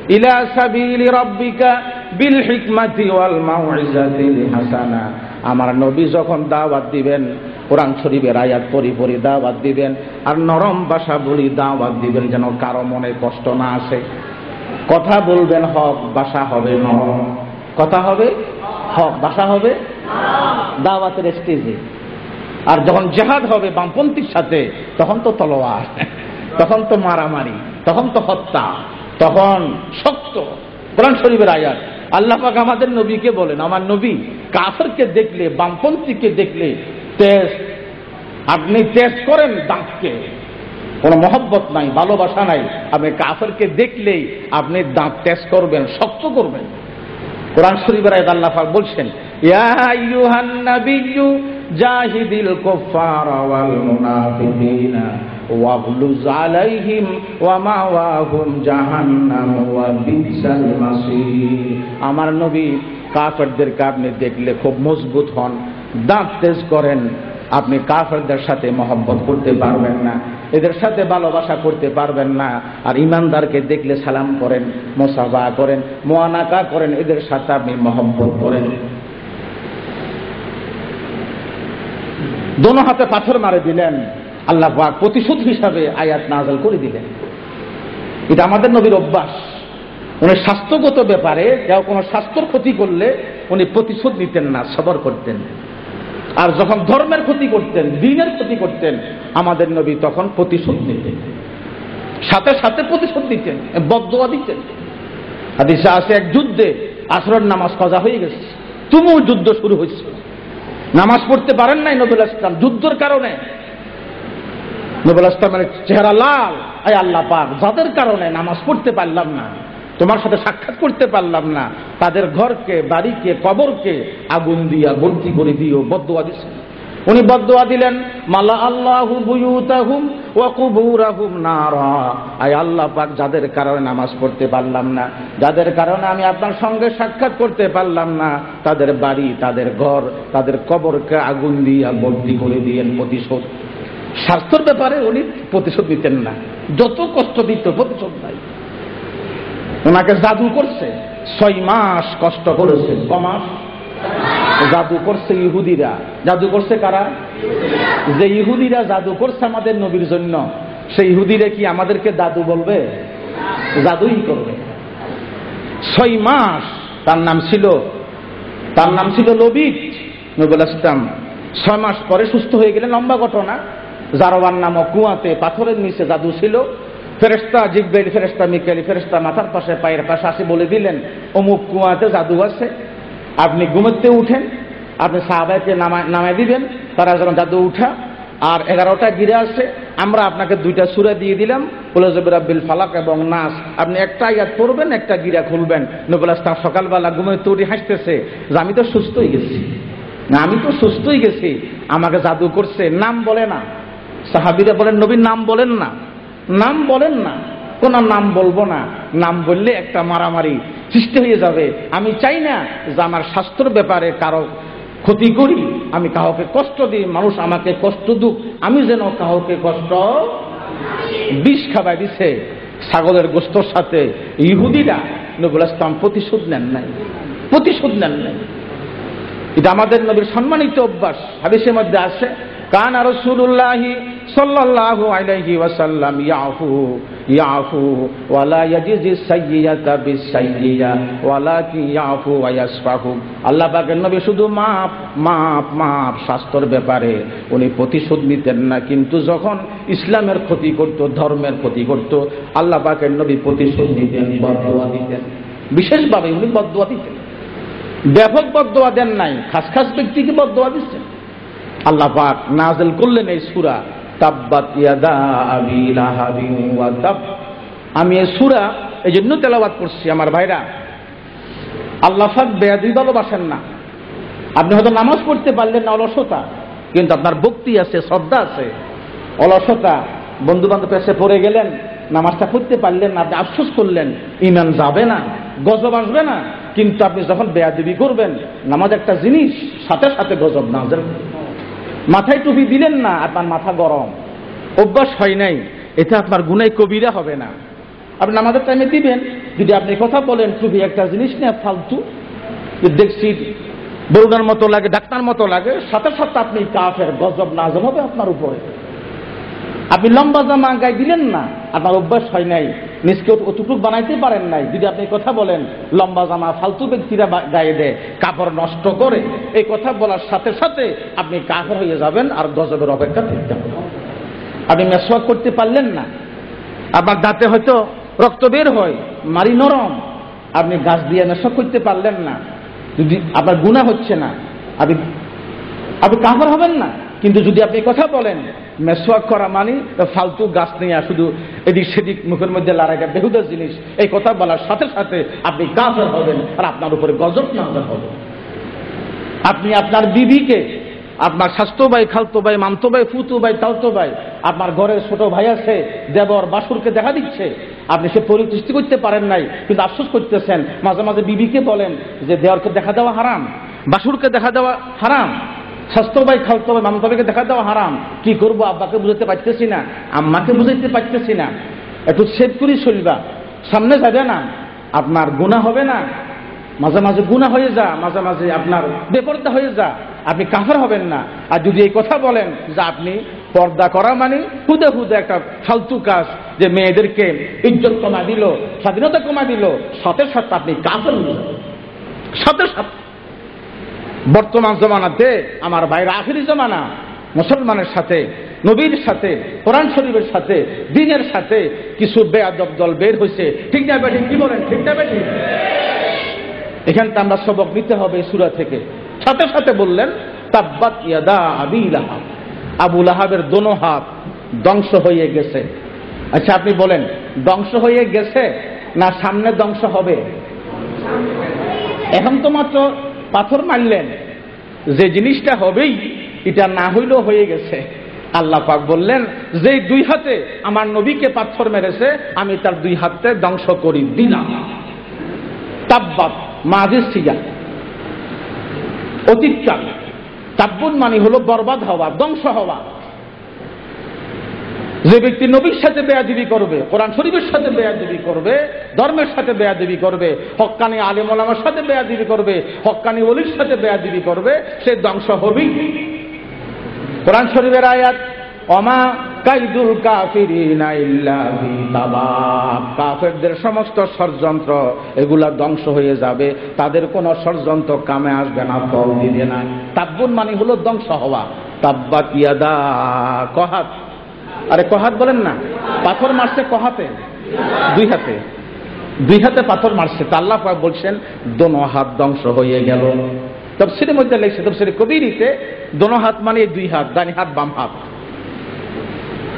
ইলা সাবিলি রাব্বিকা বিল হিকমাতি ওয়াল মাউইজাতিল হাসানা আমার নবী যখন দাওয়াত দিবেন, কোরআন শরীফের আয়াত পরি পরি দাওয়াত দিবেন, আর নরম ভাষা বলি দাওয়াত দিবেন যেন কারও মনে কষ্ট না আসে। কথা বলবেন, হক ভাষা হবে নরম। কথা হবে? হক ভাষা হবে? দাওয়াতের স্টেজে আর যখন জেহাদ হবে বামপন্থীর সাথে, তখন তো তলোয়ার, তখন তো মারামারি, তখন তো হত্যা, তখন শক্ত। কোরআন শরীফের আয়াত, আল্লাহ পাক আমাদের নবীকে বলেন, আমার নবী কাফেরকে দেখলে, বামপন্থীকে দেখলে তেজ আপনি তেজ করেন দাঁতকে। কোনো মহব্বত নাই, ভালোবাসা নাই। আপনি কাফেরকে দেখলেই আপনি দাঁত তেজ করবেন, শক্ত করবেন। কোরআন শরীফের আয়াত আল্লাহ পাক বলছেন, ইয়া আইয়ুহান নাবিয়্যু জাহিদিল কুফারা ওয়াল মুনাফিকিনা ওয়াগলুজ আলাইহিম ওয়া মাওয়াহুম জাহান্নাম ওয়া বিসাল মাসির। আমার নবী কাফেরদেরকে আপনি দেখলে খুব মজবুত হন, দাঁত তেজ করেন, আপনি কাফেরদের সাথে মহব্বত করতে পারবেন না। এদের সাথে ভালোবাসা করতে পারবেন না। আর ইমানদারকে দেখলে সালাম করেন, মোসাফা করেন, মোয়ানাকা করেন, এদের সাথে আপনি মহব্বত করেন। দোনো হাতে পাথর মারে দিলেন। আল্লাহ পাক প্রতিশোধ হিসাবে আয়াত নাজল করে দিলেন। এটা আমাদের নবীর অভ্যাস। উনি স্বাস্থ্যগত ব্যাপারে কেউ কোনো স্বাস্থ্যর ক্ষতি করলে উনি প্রতিশোধ নিতেন না, সবর করতেন। আর যখন ধর্মের ক্ষতি করতেন, দিনের ক্ষতি করতেন, আমাদের নবী তখন প্রতিশোধ নিতেন। সাথে সাথে প্রতিশোধ দিতেন বদোয়া দিতেন। আছে এক যুদ্ধে আসরের নামাজ কজা হয়ে গেছে। তুমুল যুদ্ধ শুরু হয়েছে। নামাজ পড়তে পারেন নাই নবুল ইসলাম, যুদ্ধের কারণে। নবুল ইসলামের চেহারা লাল। আয় আল্লাহ পাক, যাদের কারণে নামাজ পড়তে পারলাম না। তোমার সাথে সাক্ষাৎ করতে পারলাম না। তাদের ঘরকে, বাড়িকে, কবরকে আগুন দিয়া ভর্তি করে দিও, বদুয়া দিচ্ছেন উনি বদুয়া দিলেন, মালা আল্লাহু আল্লাহ পাক, যাদের কারণে নামাজ পড়তে পারলাম না, যাদের কারণে আমি আপনার সঙ্গে সাক্ষাৎ করতে পারলাম না, তাদের বাড়ি, তাদের ঘর, তাদের কবরকে আগুন দিয়া ভর্তি করে দিয়েন প্রতিশোধ। স্বাস্থ্যের ব্যাপারে উনি প্রতিশোধ নিতেন না। যত কষ্ট দিত, প্রতিশোধ নাই। ওনাকে জাদু করছে। ছয় মাস কষ্ট করেছে। কমাস জাদু করছে ইহুদিরা। জাদু করছে কারা? যে ইহুদিরা জাদু করছে আমাদের নবীর জন্য। সেই ইহুদিরা কি আমাদেরকে দাদু বলবে? জাদুই করবে। ছয় মাস তার নাম ছিল। তার নাম ছিল লবিক নবুল ইসলাম। ছয় মাস পরে সুস্থ হয়ে গেলে লম্বা ঘটনা। জারোয়ান নামক কুয়াতে পাথরের নিচে জাদু ছিল। ফেরেস্তা জিব্বেল ফেরেস্তা মিকেলি ফেরেস্তা মাথার পাশে, পায়ের পাশে আসে বলে দিলেন, অমুক কুয়াতে জাদু আছে, আপনি ঘুমোতে উঠেন, আপনি সাহাবাইকে নামায় দিবেন, তারা যখন জাদু উঠা, আর এগারোটা গিরে আসে, আমরা আপনাকে দুইটা সুরা দিয়ে দিলাম আব্বিল ফালাক এবং নাস, আপনি একটা আয়াত পড়বেন, একটা গিরা খুলবেন, নবুল ইসলাম সকালবেলা ঘুমোতে উঠে হাসতেছে, যে আমি তো সুস্থই গেছি, না, আমি তো সুস্থই গেছি, আমাকে জাদু করছে, নাম বলে না, সাহাবিরা বলেন, নবীর নাম বলেন না নাম বলেন না। কোন নাম বলব না। নাম বললে একটা মারামারি সৃষ্টি হয়ে যাবে। আমি চাই না যে আমার স্বাস্থ্যর ব্যাপারে কারও ক্ষতি করি। আমি কাউকে কষ্ট দিই, মানুষ আমাকে কষ্ট দুক। আমি যেন কাউকে কষ্ট বিষ খাবাই দিছে। ছাগলের গোস্তর সাথে ইহুদিরা নবুল ইসলাম প্রতিশোধ নেন নাই। প্রতিশোধ নেন নাই। এটা আমাদের নবীর সম্মানিত অভ্যাস। হাদিসের মধ্যে আছে কান রসুল্লাহি সাল্লাল্লাহু আলাইহি ওয়াসাল্লাম ইয়াফু ইয়াফু, ওয়ালা ইয়াজিজি সাইয়্যাতা বিসাইয়্যা ওয়ালাকিন ইয়াফু ওয়া ইয়াসফাহু। আল্লাহ পাকের নবী শুধু মাপ মাপ মাপ স্বাস্থ্যর ব্যাপারে উনি প্রতিশোধ নিতেন না, কিন্তু যখন ইসলামের ক্ষতি করত, ধর্মের ক্ষতি করত, আল্লাহ পাকের নবী প্রতিশোধ নিতেন, বদদোয়া দিতেন। বিশেষভাবে উনি বদদোয়া দিতেন। ব্যাপক বদদোয়া দেন নাই, খাস খাস ব্যক্তিকে বদদোয়া দিচ্ছেন। আল্লাহ পাক নাজেল করলেন এই সুরা, তাব্বাত আমি এই সুরা এই জন্য তেলাওয়াত করছি আমার ভাইরা। আল্লাহ পাক বেয়াদি ভালোবাসেন না। আপনি হয়তো নামাজ পড়তে পারলেন না, অলসতা। কিন্তু আপনার ভক্তি আছে, শ্রদ্ধা আছে। অলসতা বন্ধু বান্ধব এসে পড়ে গেলেন, নামাজটা পড়তে পারলেন না, আপনি আফসোস করলেন ইমান যাবে না, গজব আসবে না। কিন্তু আপনি যখন বেয়াদিবি করবেন, নামাজ একটা জিনিস, সাথে সাথে গজব না মাথায় টুপি দিলেন না আপনার মাথা গরম। অভ্যাস হয় নাই এটা আপনার গুনাই কবিরা হবে না। আপনি আমাদের টাইমে দিবেন, যদি আপনি কথা বলেন, টুপি একটা জিনিস নিয়ে ফালতু। দেখছি বরুণার মতো লাগে, ডাক্তার মতো লাগে, সাথে সাথে আপনি কাফের, গজব নাজম হবে আপনার উপরে। আপনি লম্বা জামা গায়ে দিলেন না, আপনার অভ্যাস হয় নাই। নিজকে অতটুকু বানাইতে পারেন নাই। যদি আপনি কথা বলেন, লম্বা জামা ফালতু ব্যক্তিরা গায়ে দেয়, কাপড় নষ্ট করে, এই কথা বলার সাথে সাথে আপনি কাফের হয়ে যাবেন আর গজবের অপেক্ষা থাকতে হবে। আপনি মেসওয়াক করতে পারলেন না। আপনার দাঁতে হয়তো রক্ত বের হয় মারি নরম। আপনি গাছ দিয়ে মেসওয়াক করতে পারলেন না। যদি আপনার গুণা হচ্ছে না, আপনি আপনি কাফার হবেন না। কিন্তু যদি আপনি কথা বলেন মেসওয়াক করা মানে ফালতু গাছ নিয়ে শুধু এদিক সেদিক মুখের মধ্যে লড়াইটা বেহুদা জিনিস। এই কথা বলার সাথে সাথে আপনি কাফের হবেন আর আপনার উপরে গজব নাজল হবে। আপনি আপনার বিবিকে, আপনার স্বাস্থ্য ভাই, খালতো ভাই মামতো ভাই, ফুতু ভাই, তালতো ভাই, আপনার ঘরের ছোট ভাই আছে, দেবর বাসুরকে দেখা দিচ্ছে। আপনি সে পরিদৃষ্টি করতে পারেন নাই, কিন্তু আফসোস করতেছেন। মাঝে মাঝে বিবিকে বলেন যে দেওয়ারকে দেখা দেওয়া হারাম, বাসুরকে দেখা দেওয়া হারাম। স্বাস্থ্য ভাই খালতো ভাই মামতো ভাইকে দেখা দেওয়া হারাম। কি করব? আব্বাকে বুঝাতে পারতেছি না। আম্মাকে বুঝাইতে পারতেছি না। একটু সেভ করি চলবা। সামনে যাবে না। আপনার গুণা হবে না। মাঝে মাঝে গুণা হয়ে যা। মাঝে মাঝে আপনার বেপর্দা হয়ে যা। আপনি কাফের হবেন না। আর যদি এই কথা বলেন যে আপনি পর্দা করা মানে হুদে হুদে একটা ফালতু কাজ যে মেয়েদেরকে ইজ্জত কমা দিল, স্বাধীনতা কমা দিল সাথে সাথে আপনি কাফের সাথে সাথে বর্তমান জমানাতে, আমার বাইরে আখেরি জমানা, মুসলমানের সাথে, নবীর সাথে, কোরআন শরীফের সাথে, দিনের সাথে কিছু বেয়াদব দল বের হয়েছে। ঠিক না বেঠিক? কি বলেন? ঠিক না বেঠিক? এখানটা আমরা সবক নিতে হবে সুরা থেকে। সাথে সাথে বললেন, তাব্বাত ইয়াদা আবি লাহাব। আবু লাহাবের দোনো হাত ধ্বংস হয়ে গেছে। আচ্ছা আপনি বলেন, ধ্বংস হয়ে গেছে না সামনে ধ্বংস হবে? এখন তো মাত্র পাথর মারলেন। যে জিনিসটা হবেই, এটা না হইলেও হয়ে গেছে। আল্লাহ পাক বললেন যে দুই হাতে আমার নবীকে পাথর মেরেছে, আমি তার দুই হাতে ধ্বংস করি দিলাম। তাব্বাত মাঝের সিগা। অতীতকাল। তাব্বুন মানে হলো বরবাদ হওয়া, ধ্বংস হওয়া। যে ব্যক্তি নবীর সাথে বেয়াদিবি করবে, কোরআন শরীফের সাথে বেয়াদিবি করবে, ধর্মের সাথে বেয়াদিবি করবে, হক্কানি আলিম ওলামার সাথে বেয়াদিবি করবে, হক্কানি অলির সাথে বেয়াদিবি করবে, সে ধ্বংস হবেই। কোরআন শরীফের আয়াত অমা কাইদুল কাফেরদের সমস্ত ষড়যন্ত্র এগুলা ধ্বংস হয়ে যাবে, তাদের কোনো ষড়যন্ত্র কামে আসবে না, ফল দিবে না। তাব্বুন মানে হলো ধ্বংস হওয়া। তাব্বাত ইয়াদা, কহাত। আরে কহাত বলেন না? পাথর মারছে কহাতে দুই হাতে। দুই হাতে পাথর মারছে। তা আল্লাহ বলছেন, দোনো হাত ধ্বংস হয়ে গেল। তফসিরের মধ্যে লেগছে তফসিরে কবিরিতে, দোনো হাত মানে দুই হাত, ডানি হাত, বাম হাত।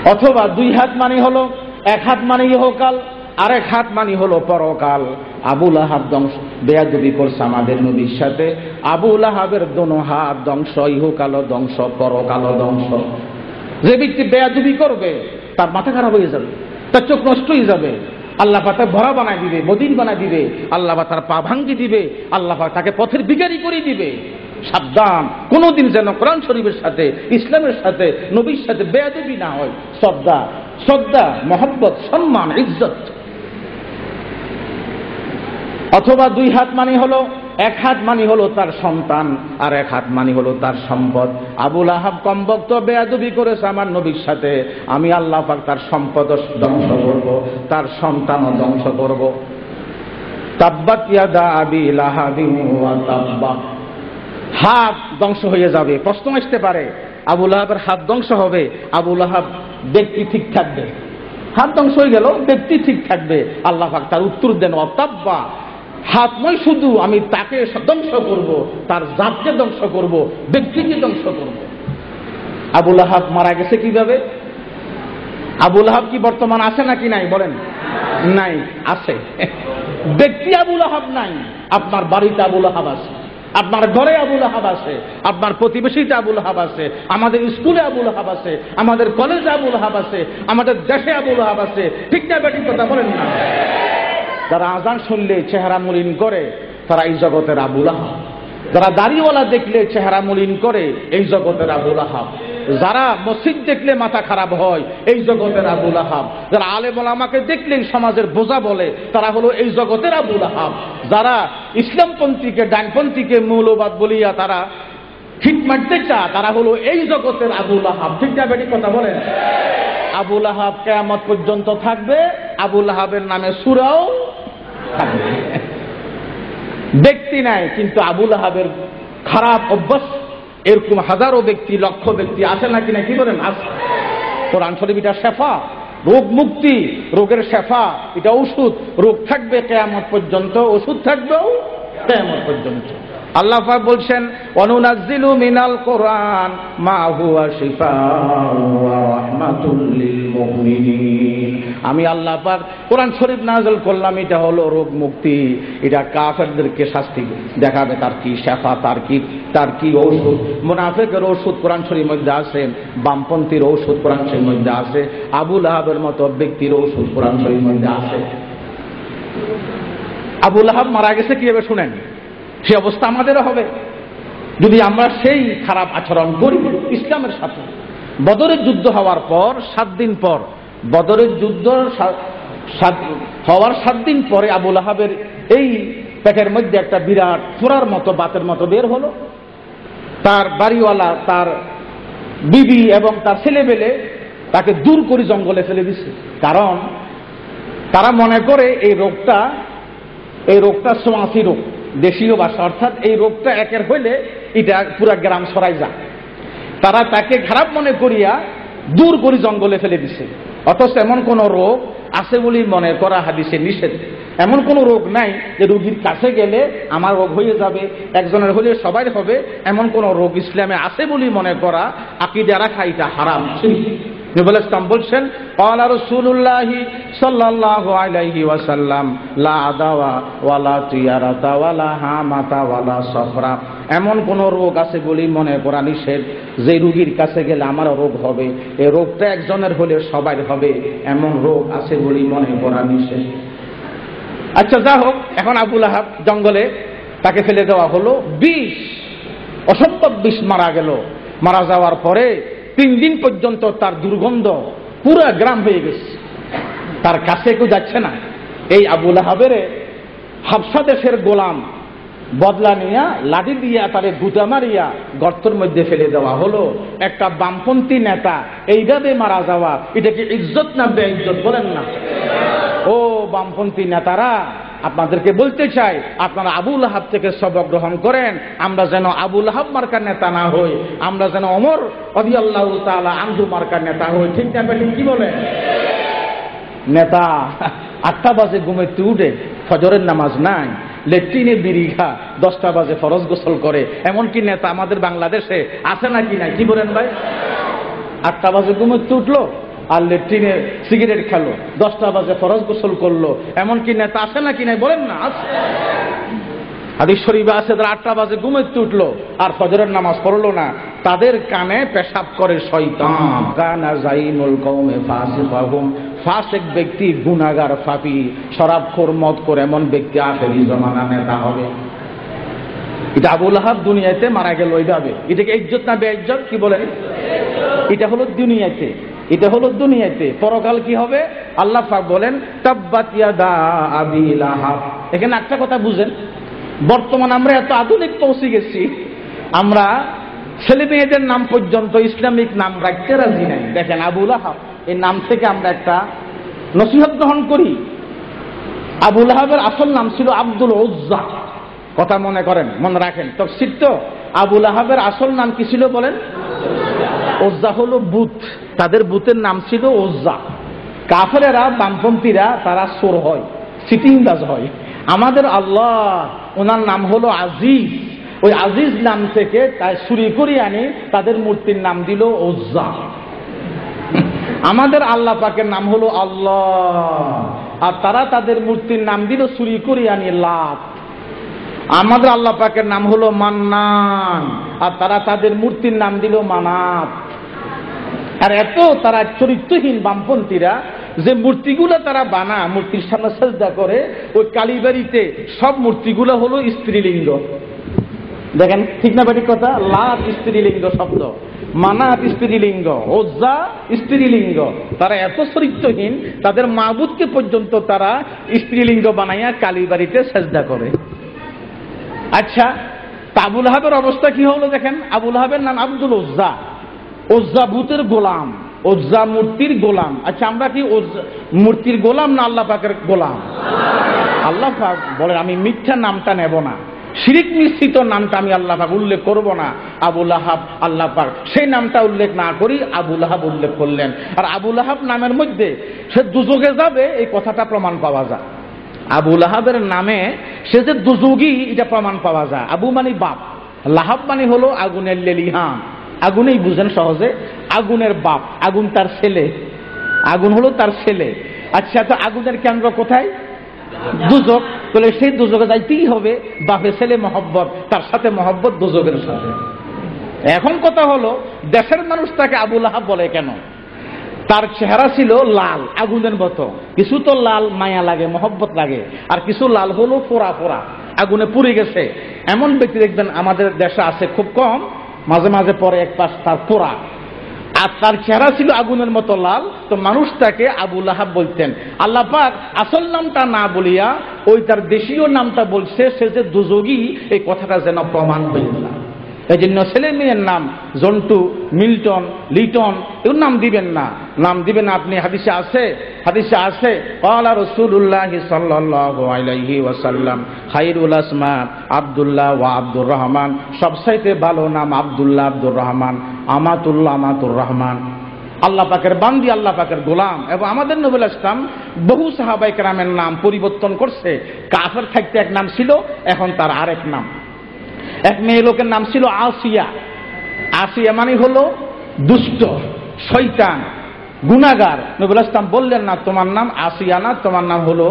অথবা, দুই হাত মানে হলো, এক হাত মানে ইহকাল আর এক হাত মানে হলো পরকাল। আবুল আহাব ধ্বংস, বেয়াদবি করছে আমাদের নবীর সাথে। আবুল আহাবের দোনো হাত ধ্বংস ইহকাল ধ্বংস পরকাল ধ্বংস। যে ব্যক্তি বেয়াদবি করবে, তার মাথা খারাপ হয়ে যাবে, তার চোখ নষ্ট হয়ে যাবে। আল্লাহ তার ভরা বানায় দিবে বদিন বানায় দিবে। আল্লাহ তার পা ভাঙ্গি দিবে। আল্লাহ তাকে পথের বিকারি করে দিবে। সাবধান, কোনোদিন যেন কোরআন শরীফের সাথে, ইসলামের সাথে, নবীর সাথে বেয়াদবি না হয়। শ্রদ্ধা শ্রদ্ধা, মহব্বত, সম্মান, ইজ্জত। অথবা দুই হাত মানে হলো এক হাত মানি হলো তার সন্তান আর এক হাত মানি হলো তার সম্পদ। আবুল আহাব কমবক্ত বেয়াদবি করেছে আমার নবীর সাথে। আমি আল্লাহ পাক তার সম্পদ ধ্বংস করব, তার সন্তানও ধ্বংস করব। তাব্বাত ইয়াদা আবি লাহাবি হাত ধ্বংস হয়ে যাবে, প্রশ্ন আসতে পারে, আবুল আহাবের হাত ধ্বংস হবে, আবুল আহাব ব্যক্তি ঠিক থাকবে। হাত ধ্বংস হয়ে গেল, ব্যক্তি ঠিক থাকবে। আল্লাহ পাক তার উত্তর দেন অতাব্বা হাত নয়, শুধু আমি তাকে ধ্বংস করব, তার জাতকে ধ্বংস করব, ব্যক্তিকে ধ্বংস করব। আবুল আহাব মারা গেছে কীভাবে? আবুল আহাব কি বর্তমান আছে নাকি নাই, বলেন? নাই, আছে। ব্যক্তি আবুল আহাব নাই, আপনার বাড়িতে আবুল আহাব আছে, আপনার ঘরে আবুল আহাব আছে, আপনার প্রতিবেশীতে আবুল আহাব আছে, আমাদের স্কুলে আবুল আহাব আছে, আমাদের কলেজে আবুল আহাব আছে, আমাদের দেশে আবুল আহাব আছে, ঠিক না কথা বলেন না। যারা আজান শুনলে চেহারা মলিন করে, তারা এই জগতের আবুল আহাব। যারা দাড়িওয়ালা দেখলে চেহারা মলিন করে, এই জগতের আবুল আহাব। যারা মসজিদ দেখলে মাথা খারাপ হয়, এই জগতের আবুল আহাব। যারা আলেম আমাকে দেখলেই সমাজের বোঝা বলে, তারা হলো এই জগতের আবুল আহাব। যারা ইসলামপন্থীকে, ডানপন্থীকে মৌলবাদ বলিয়া তারা হিট মারতে চা তারা হলো এই জগতের আবুল আহাব। ঠিক না বেটি কথা বলেন? আবুল আহাব কেয়ামত পর্যন্ত থাকবে, আবুল আহাবের নামে সুরাও ব্যক্তি নাই, কিন্তু আবুল আহাবের খারাপ অভ্যাস, এরকম হাজারো ব্যক্তি, লক্ষ ব্যক্তি আছে না কি বলেন? কোরআন শরীফ এটা শেফা, রোগ মুক্তি, রোগের শেফা, এটা ওষুধ। রোগ থাকবে, কেয়ামত পর্যন্ত ওষুধ থাকবেও, কেয়ামত পর্যন্ত। আল্লাহ বলছেন অনুনাজ্জিলু মিনাল কোরআন, মা হুয়া মুমিনিন। আমি আল্লাহ পাক কোরআন শরীফ নাযিল করলাম, এটা হলো রোগ মুক্তি। এটা কাফেরদেরকে শাস্তি দেখাবে, তার কি শেফা, তার কি তার কি ঔষধ। মুনাফিকের ঔষধ কোরআন শরীফের মধ্যে আছে, বামপন্থীর ঔষধ কোরআন শরীফের মধ্যে আছে আবুল আহাবের মতো ব্যক্তির ঔষধ কোরআন শরীফের মধ্যে আছে। আবুল আহাব মারা গেছে কীভাবে শুনেন? সে অবস্থা আমাদেরও হবে। যদি আমরা সেই খারাপ আচরণ করি, ইসলামের সাথে। বদরের যুদ্ধ হওয়ার পর, সাত দিন পর, বদরের যুদ্ধ হওয়ার সাত দিন পরে আবুল আহাবের এই পেটের মধ্যে একটা বিরাট ফোরার মতো, বাতের মতো বের হলো। তার বাড়িওয়ালা, তার বিবি এবং তার ছেলেবেলে তাকে দূর করে জঙ্গলে ফেলে দিছে। কারণ তারা মনে করে এই রোগটা এই রোগটা সোয়াশি রোগ। দেশীয় ভাষা অর্থাৎ এই রোগটা একের হইলে এটা পুরা গ্রাম সরাই যায়। তারা তাকে খারাপ মনে করিয়া দূর করে জঙ্গলে ফেলে দিছে। অথচ এমন কোন রোগ আছে বলে মনে করা হাদিসে নিষেধ। এমন কোন রোগ নাই যে রোগীর কাছে গেলে আমার রোগ হয়ে যাবে, একজনের হলে সবাই হবে। এমন কোন রোগ ইসলামে আছে বলে মনে করা আকিদা রাখা এটা হারাম। নবুল ইসলাম বলছেন কলা রসুল্লাহি সাল্লাহ আলাইহি ওয়াসাল্লাম, লা আদাওয়া ওয়ালা তিয়ারাতা ওয়ালা হামাতা ওয়ালা সফরা। এমন কোন রোগ আছে বলেই মনে করা নিষেধ। যে রুগীর কাছে গেলে আমারও রোগ হবে এই রোগটা একজনের হলে সবাই হবে, এমন রোগ আছে বলেই মনে করা নিষেধ। আচ্ছা যা হোক, এখন আবুল আহাব জঙ্গলে তাকে ফেলে দেওয়া হলো। বিষ অসম্ভব বিষ মারা গেল। মারা যাওয়ার পরে তিন দিন পর্যন্ত তার দুর্গন্ধ পুরো গ্রাম হয়ে গেছে। তার কাছে কেউ যাচ্ছে না। এই আবুল আহাবের হাফসা দেশের গোলাম বদলা নিয়া, লাঠি দিয়া, তারে গুতা মারিয়া গর্তর মধ্যে ফেলে দেওয়া হলো। একটা বামপন্থী নেতা, এইভাবে মারা যাওয়া, এটা কি ইজ্জত না বে ইজ্জত বলেন না? ও বামপন্থী নেতারা আপনাদেরকে বলতে চাই, আপনারা আবুল আহাব থেকে সবক গ্রহণ করেন, আমরা যেন আবুল আহাব মার্কার নেতা না হই, আমরা যেন অমর অদি আল্লাহ তালা আন্দু মার্কার নেতা হই। ঠিক না বেঠিক কি বলে? নেতা, আটটা বাজে ঘুমেতে উঠে, ফজরের নামাজ নাই, লেট্রিনে বিরিঘা, দশটা বাজে ফরজ গোসল করে, এমনকি নেতা আমাদের বাংলাদেশে আছে নাকি নাই? কি বলেন ভাই? আটটা বাজে ঘুমোতে উঠল আর লেট্রিনে সিগারেট খেলো দশটা বাজে ফরজ গোসল করল। এমন কি নেতা আছে নাকি নাই বলেন না? আছে। হাদিস শরীফে আছে তারা আটটা বাজে ঘুমোতে উঠল আর ফজরের নামাজ পড়ল না। তাদের কানে পেশাব করে শয়তান। কানা জাইনুল কওমে ফাসিকাহুম। ফাসিক ব্যক্তি গুনাহগার ফাপি। শরাবখোর মদ করে এমন ব্যক্তি আখেরি জমানা নেতা হবে। এটা আবুল আহাব দুনিয়াতে মারা গেল ওইভাবে। এটাকে ইজ্জত না বেইজ্জত কি বলেন? এটা হলো দুনিয়াতে। এটা হলো দুনিয়াতে। পরকাল কি হবে? আল্লাহ পাক বলেন, তাব্বাত ইয়াদা আবি লাহাব। এখানে একটা কথা বুঝেন, বর্তমান আমরা এত আধুনিক পৌঁছে গেছি আমরা ছেলে মেয়েদের নাম পর্যন্ত ইসলামিক নাম রাখতে রাজি নাই। দেখেন আবুল আহাব এই নাম থেকে আমরা একটা নসিহত গ্রহণ করি। আবুল আহাবের আসল নাম ছিল আব্দুল উজ্জা। কথা মনে করেন, মনে রাখেন। তফসির তো আবুল আহাবের আসল নাম কি ছিল বলেন? ওজ্জা হলো বুথ তাদের বুথের নাম ছিল ওজ্জা। কাফেরেরা, বামপন্থীরা, তারা সোর হয়, সিটিংবাজ হয়। আমাদের আল্লাহ, ওনার নাম হলো আজিজ। ওই আজিজ নাম থেকে তাই চুরি করে আনি, তাদের মূর্তির নাম দিল ওজ্জা। আমাদের আল্লাহ পাকের নাম হলো আল্লাহ। আর তারা তাদের মূর্তির নাম দিল চুরি করে আনি, লাত। আমাদের আল্লাহ পাকের নাম হলো মান্নান। আর তারা তাদের মূর্তির নাম দিল মানাত। আর এত তারা চরিত্রহীন বামপন্থীরা যে মূর্তিগুলো তারা বানা মূর্তির সামনে শ্রদ্ধা করে, ওই কালীবাড়িতে সব মূর্তিগুলো হলো স্ত্রীলিঙ্গ। দেখেন, ঠিক না বাড়ির কথা? লাভ স্ত্রীলিঙ্গ শব্দ। মানাত স্ত্রীলিঙ্গ, ওজ্জা স্ত্রীলিঙ্গ। তারা এত চরিত্রহীন, তাদের মাহবুদকে পর্যন্ত তারা স্ত্রীলিঙ্গ বানাইয়া কালীবাড়িতে সেজদা করে। আচ্ছা আবুল হাবের অবস্থা কি হলো দেখেন? আবুল হাবের নাম আব্দুল ওজ্জা। ওজ্জা ভূতের গোলাম, ওজ্জা মূর্তির গোলাম। আচ্ছা আমরা কি মূর্তির গোলাম না আল্লাহ পাকের গোলাম? আল্লাহ পাক বলেন, আমি মিথ্যা নামটা নেব না। শিরিক মিশ্রিত নামটা আমি আল্লাহ পাক উল্লেখ করব না। আবুল আহাব আল্লাহ পাক সেই নামটা উল্লেখ না করি আবুল আহাব উল্লেখ করলেন। আর আবুল আহাব নামের মধ্যে সে দুযোগে যাবে, এই কথাটা প্রমাণ পাওয়া যায়। আবুল আহাবের নামে সে যে দুযোগী, এটা প্রমাণ পাওয়া যায়। আবু মানে বাপ। লাহাব মানে হলো আগুনের লেলিহান। আগুনেই বুঝেন সহজে, আগুনের বাপ, আগুন তার ছেলে। আগুন হলো তার ছেলে। আচ্ছা তো আগুনের কেন্দ্র কোথায়? দুজক তাহলে সেই দুজকে যাইতেই হবে বাপে ছেলে মহব্বত, তার সাথে মহব্বত দুজকের সাথে। এখন কথা হলো, দেশের মানুষ তাকে আবুল আহাব বলে কেন? তার চেহারা ছিল লাল, আগুনের মতো। কিছু তো লাল মায়া লাগে, মহব্বত লাগে। আর কিছু লাল হলো পোড়া পোড়া। আগুনে পুড়ে গেছে। এমন ব্যক্তি দেখবেন আমাদের দেশে আছে খুব কম। মাঝে মাঝে পরে এক পাশ তার পোড়া। আর তার চেহারা ছিল আগুনের মতো লাল। তো মানুষ তাকে আবুল আহাব বলতেন। আল্লাহ পাক আসল নামটা না বলিয়া ওই তার দেশীয় নামটা বলছে, সে যে দুযোগী এই কথাটা যেন প্রমাণ হইল না। এই জন্য ছেলে মেয়ের নাম জন্টু, মিল্টন, লিটন, এগুলো নাম দিবেন না। নাম দিবেন আপনি হাদিসে আছে হাদিসে আছে। কলা রসুল্লাহ সাল্লাহি ওয়াসাল্লাম, খাইরুল আসমা, আবদুল্লাহ ওয়া আব্দুর রহমান। সবসাইতে ভালো নাম আবদুল্লাহ আব্দুর রহমান, আমাতুল্লাহ আমাতুর রহমান। আল্লাহ পাকের বান্দি, আল্লাহ পাকের গোলাম। এবং আমাদের নবুল ইসলাম বহু সাহাবাইকার নাম পরিবর্তন করছে। কাফের থাকতে এক নাম ছিল, এখন তার আরেক নাম। এক মেয়ে লোকের নাম ছিল আসিয়া। আসিয়া মানে হলো দুষ্ট শৈতান গুনাগার নবুল ইসলাম বললেন, না, তোমার নাম আসিয়া না, তোমার নাম হলো,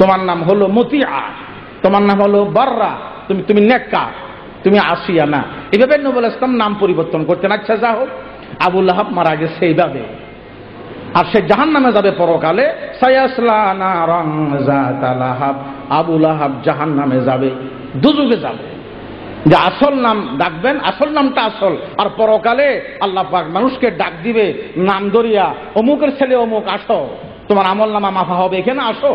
তোমার নাম হলো মতিয়া তোমার নাম হলো বাররা, তুমি তুমি নেকা তুমি আসিয়া না। এইভাবে নবুল ইসলাম নাম পরিবর্তন করতেন। আচ্ছা যা হোক আবুল আহাব মারা গেছে এইভাবে। আর সে জাহান নামে যাবে পরকালে আবুল আহাব জাহান নামে যাবে, দুযুগে যাবে। যে আসল নাম ডাকবেন, আসল নামটা আসল। আর পরকালে আল্লাহ পাক মানুষকে ডাক দিবে, নাম ধরিয়া, অমুকের ছেলে, অমুক আসো। তোমার আমল নামা মাফা হবে, এখানে আসো।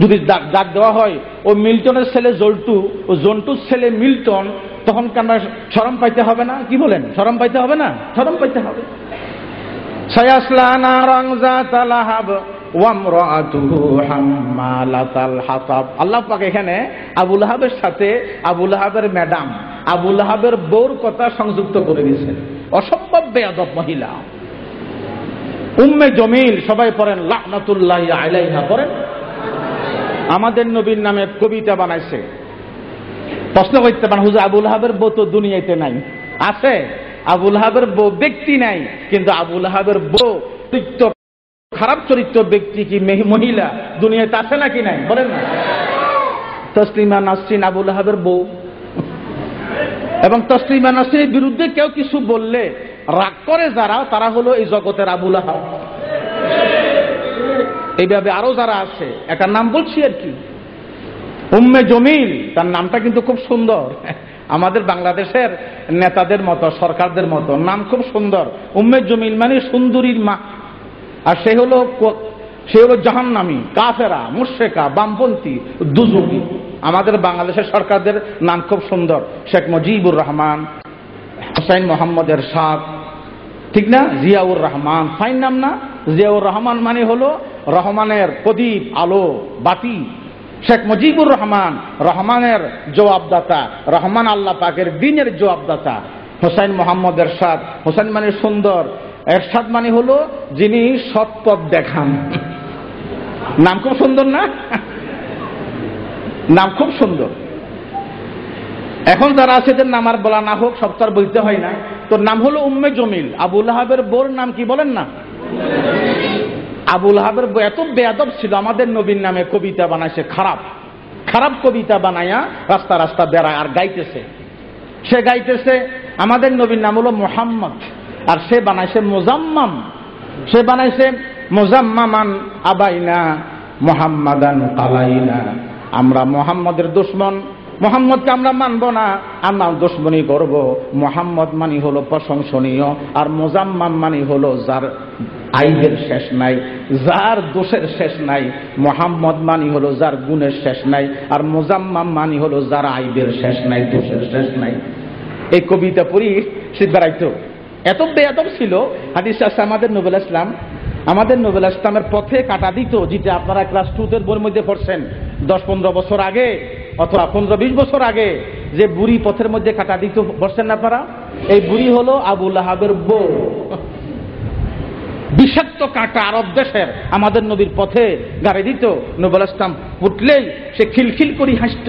যদি ডাক দেওয়া হয়, ও মিল্টনের ছেলে জল্টু, ও জন্টুর ছেলে মিল্টন, তখন কি আমরা সরম পাইতে হবে না? কি বলেন? সরম পাইতে হবে না? সরম পাইতে হবে। আহাব ওয়ামরাতুহু হাম্মালাতাল হাতাব। আল্লাহ পাক এখানে আবুল আহাবের সাথে আবুল আহাবের ম্যাডাম আবুল আহাবের বউর কথা সংযুক্ত করে দিয়েছেন। অসম্ভব বেয়াদব মহিলা। উম্মে জমিল, সবাই পড়েন লাহনাতুল্লাহ আলাইহা, পড়েন? আমাদের নবীর নামে কবিতা বানাইছে। প্রশ্ন করতে পারেন, হুজুর আবুল হাবের বউ তো দুনিয়াতে নাই। আছে? আবুল হাবের বউ ব্যক্তি নাই, কিন্তু আবুল হাবের বউ চরিত্র খারাপ চরিত্র ব্যক্তি কি মেহি- মহিলা? দুনিয়াতে আছে নাকি নাই? বলেন না। তসলিমা নাসরিন আবুল হাবের বউ। এবং তসলিমা নাসরিনের বিরুদ্ধে কেউ কিছু বললে রাগ করে যারা, তারা হলো এই জগতের আবুল আহাব এইভাবে আরও যারা আছে একটা নাম বলছি আর কি। উম্মে জমিল, তার নামটা কিন্তু খুব সুন্দর। আমাদের বাংলাদেশের নেতাদের মতো, সরকারদের মতো। নাম খুব সুন্দর। উম্মে জমিল মানে সুন্দরীর মা। আর সে হলো সে হলো জাহান্নামি, কাফেরা মুর্শেকা বামপন্থী দুজুকি আমাদের বাংলাদেশের সরকারদের নাম খুব সুন্দর। শেখ মুজিবুর রহমান, হোসাইন মোহাম্মদ এরশাদ। ঠিক না? জিয়াউর রহমান। ফাইন নাম না? জিয়াউর রহমান মানে হলো রহমানের প্রদীপ, আলো, বাতি। শেখ মুজিবুর রহমান, রহমানের জবাবদাতা, রহমান আল্লাহ পাকের দিনের জবাবদাতা, হোসাইন মোহাম্মদ এরশাদ। হোসাইন মানে সুন্দর। এরশাদ মানে হলো যিনি সৎপথ দেখান। নাম খুব সুন্দর না? নাম খুব সুন্দর। এখন যারা আছে যে নাম আর বলা না হোক তো আর বলতে হয় না। তোর নাম হলো উম্মে জমিল। আহাবের বোর নাম কি বলেন না? আবুল আহাবের বউ এত বেয়াদব ছিল, আমাদের নবীর নামে কবিতা বানাইছে, খারাপ। খারাপ কবিতা বানাইয়া রাস্তা রাস্তা বেড়ায় আর গাইতেছে। সে গাইতেছে, আমাদের নবীর নাম হলো মোহাম্মদ। আর সে বানাইছে মোজাম্মাম। সে বানাইছে, মোজাম্মামান আবাইনা, মোহাম্মদান কালাইনা আমরা মোহাম্মদের দুশ্মন। মোহাম্মদকে আমরা মানব না। আমরা দুশ্মনী করব। মোহাম্মদ মানি হলো প্রশংসনীয়। আর মোজাম্মাম মানি হলো যার আইবের শেষ নাই, যার দোষের শেষ নাই, মোহাম্মদ মানি হলো যার গুণের শেষ নাই, আর মোজাম্মাম মানি হলো যার আইবের শেষ নাই, দোষের শেষ নাই। এই কবিতা পড়ি সে বেড়াইতো এত বেয়াদব ছিল, হাদিস আছে আমাদের নবুল ইসলাম। আমাদের নবুল ইসলামের পথে কাটা দিত, যেটা আপনারা ক্লাস টুতের বইয়ের মধ্যে পড়ছেন। দশ পনেরো বছর আগে অথবা পনেরো বিশ বছর আগে যে বুড়ি পথের মধ্যে কাটা দিত, পড়ছেন না আপনারা? এই বুড়ি হলো আবুল আহাবের বউ। বিষাক্ত কাঁটা আরব দেশের আমাদের নবীর পথে গাড়ি দিত। নবুল ইসলাম উঠলেই সে খিলখিল করি হাসত।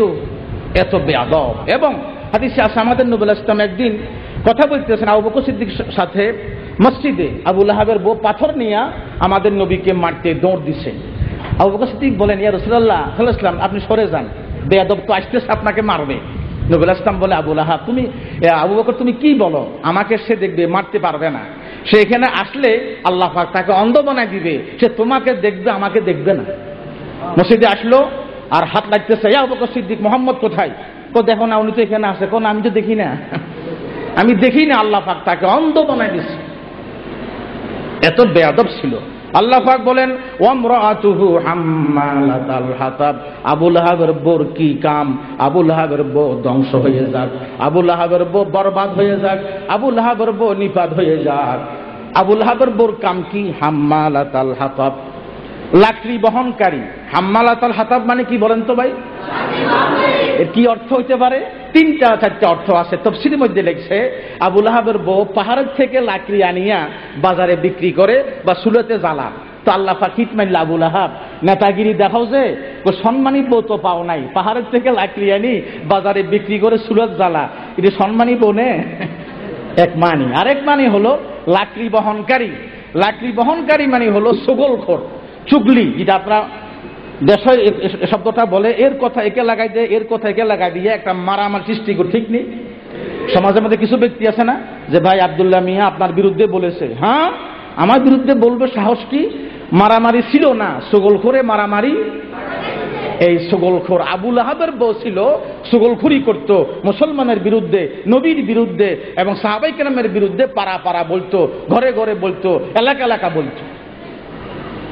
এত বেয়াদব। এবং হাদিসে আছে, আমাদের নবুল ইসলাম একদিন কথা বলতেছেন আবু বকর সিদ্দিক সাথে মসজিদে। আবুল আহাবের বউ পাথর নিয়ে আমাদের নবীকে মারতে দৌড় দিছে। আবু বকর সিদ্দিক বলেন, ইয়া রসুল্লাহ ইসলাম আপনি সরে যান। বেয়াদব তো আসতেছে, আপনাকে মারবে। নবুল ইসলাম বলে আবুল আহাব তুমি আবু বকর, তুমি কি বলো? আমাকে সে দেখবে, মারতে পারবে না। সে এখানে আসলে আল্লাহ পাক তাকে অন্ধ বানায় দিবে। সে তোমাকে দেখবে, আমাকে দেখবে না। মসজিদে আসলো, আর হাত লাগতেছে সিদ্দিক, মোহাম্মদ কোথায়? কো, দেখো না, উনি তো এখানে আসে কোন আমি তো দেখি না। আমি দেখি না আল্লাহ পাক তাকে অন্ধ বানায় দিচ্ছে এত বেয়াদব ছিল। আল্লাহ পাক বলেন ওয়ামরাতুহু হাম্মালাতাল হাতাব। আবুল হাবের বোর কি কাম? আবুল হাবের বো ধ্বংস হয়ে যাক। আবুল হাবের বো বরবাদ হয়ে যাক। আবুল হাবের বো নিপাত হয়ে যাক। আবুল হাবের বোর কাম কি? হাম্মালাতাল হাতাব। লাকড়ি বহনকারী। হাম্মালাতাল হাতাব মানে কি বলেন তো ভাই? এর কি অর্থ হইতে পারে? তিনটা, চারটা অর্থ আছে। তফসিলের মধ্যে লেখছে আবুল আহাবের বউ পাহাড়ের থেকে লাকড়ি আনিয়া বাজারে বিক্রি করে বা সুলতে জ্বালা তো আল্লাহ ফাকিট মাইল আবুল আহাব নেতাগিরি দেখাও যে সম্মানী বউ তো পাও নাই। পাহাড়ের থেকে লাকড়ি আনি, বাজারে বিক্রি করে সুরত জ্বালা এটা সম্মানী বউ নে? এক মানি। আরেক মানি হলো, লাকড়ি বহনকারী। লাকড়ি বহনকারী মানে হলো সগলখোর চুগলি যেটা আপনারা দেশের শব্দটা বলে, এর কথা একে লাগাই দিয়ে, এর কথা একে লাগাই দিয়ে একটা মারামার সৃষ্টি করে, ঠিক নেই? সমাজের মধ্যে কিছু ব্যক্তি আছে না, যে ভাই আব্দুল্লাহ মিয়া আপনার বিরুদ্ধে বলেছে। হ্যাঁ? আমার বিরুদ্ধে বলবে সাহস কি? মারামারি ছিল না সুগল করে মারামারি। এই সুগলখোর আবুল আহাবের বউ ছিল, সুগলখুরি করত, মুসলমানের বিরুদ্ধে, নবীর বিরুদ্ধে এবং সাহাবাই কেরামের বিরুদ্ধে পাড়া পাড়া বলতো, ঘরে ঘরে বলতো, এলাকা এলাকা বলতো।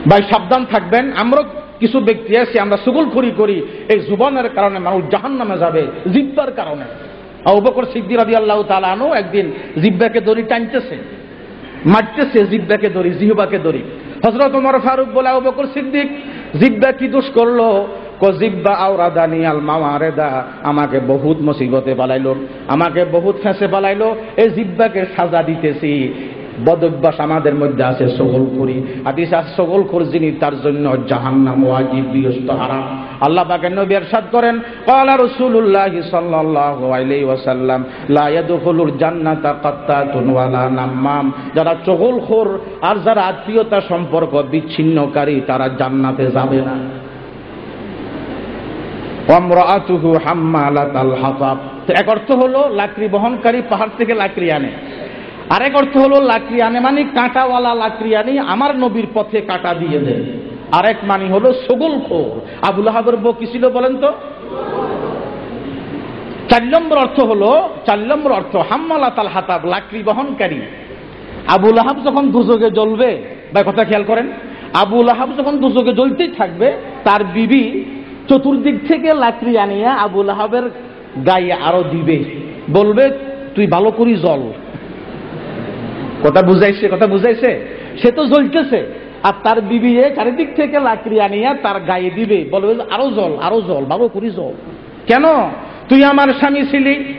ভাই, সাবধান থাকবেন। আমরা কিছু ব্যক্তি আছে, আমরা সুগলখুরি করি, এই জুবানের কারণে মানুষ জাহান নামে যাবে, জিব্বার কারণে। তাআলা আনহু একদিন জিব্বাকে দড়ি টানতেছে, মারতেছে জিব্বাকে দড়ি, জিহবাকে দড়ি। ওমর ফারুক বলে, আবু সিদ্দিক, জিব্বা কি দোষ করল? কো জিব্বা আওরাদানি আল মাওয়ারেদা, আমাকে বহুত মুসিবতে বালাইলো, আমাকে বহুত ফেঁসে বালাইলো, এই জিব্বাকে সাজা দিতেছি। বদভ্যাস আমাদের মধ্যে আছে সগল করি আর সগল খোর যিনি তার জন্য জাহান জাহান্নাম, ওয়াজিব বৃহস্ত হারাম। আল্লাহ বাকে নবী এরশাদ করেন, ক্বালা রসুল্লাহ সাল্লাল্লাহু আলাইহি ওয়াসাল্লাম, লা ইয়াদখুলুল জান্নাতা কাত্তাতুন নাম্মাম। যারা চগলখোর আর যারা আত্মীয়তা সম্পর্ক বিচ্ছিন্নকারী, তারা জান্নাতে যাবে না। অমরাতুহু হাম্মালাতাল হাতাব। এক অর্থ হলো, লাকড়ি বহনকারী পাহাড় থেকে লাকড়ি আনে। আরেক অর্থ হলো লাকড়ি আনে মানে কাঁটাওয়ালা লাকড়ি আনি আমার নবীর পথে কাঁটা দিয়ে দেয়। আরেক মানে হলো সগল খোর। আবুল আহাবের বউ কি ছিল বলেন তো? চার নম্বর অর্থ হলো, চার নম্বর অর্থ হাম্মালাতাল হাতাব, লাকড়ি বহনকারী। আবুল আহাব যখন দুযোগে জ্বলবে বা কথা খেয়াল করেন আবুল আহাব যখন দুযোগে জ্বলতেই থাকবে, তার বিবি চতুর্দিক থেকে লাকড়ি আনিয়া আবুল আহাবের গায়ে আরও দিবে। বলবে, তুই ভালো করি জল কথা বুঝাইছে কথা বুঝাইছে। সে তো জ্বলতেছে। আর তার বিবি চারিদিক থেকে লাকড়ি আনিয়া তার গায়ে দিবে। বলবে আরও জল আরও জল ভালো করি জল কেন? তুই আমার স্বামী ছিলি,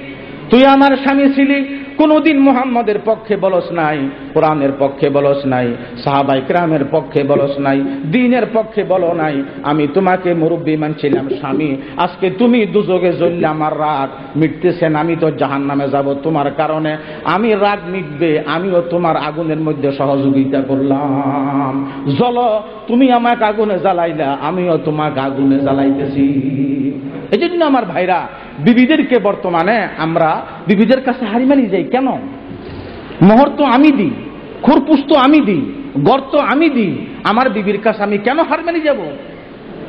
তুই আমার স্বামী ছিলি কোনদিন মুহাম্মদের পক্ষে বলস নাই, কোরআনের পক্ষে বলস নাই, সাহাবাই ক্রামের পক্ষে বলস নাই, দিনের পক্ষে বলো নাই, আমি তোমাকে মুরব্বী মানছিলাম স্বামী, আজকে তুমি দুযোগে জ্বললে আমার রাগ, মিটতেছেন, আমি তো জাহান নামে যাব তোমার কারণে, আমি রাগ মিটবে, আমিও তোমার আগুনের মধ্যে সহযোগিতা করলাম। জল তুমি আমাকে আগুনে জ্বালাইলা, আমিও তোমাকে আগুনে জ্বালাইতেছি। এই জন্য আমার ভাইরা, বিবিদেরকে বর্তমানে আমরা বিবিদের কাছে হারিমানি যাই কেন? মোহর তো আমি দিই, খুরপুস তো আমি দিই গর্ত আমি দিই, আমার বিবির কাছে আমি কেন হারমানি যাব?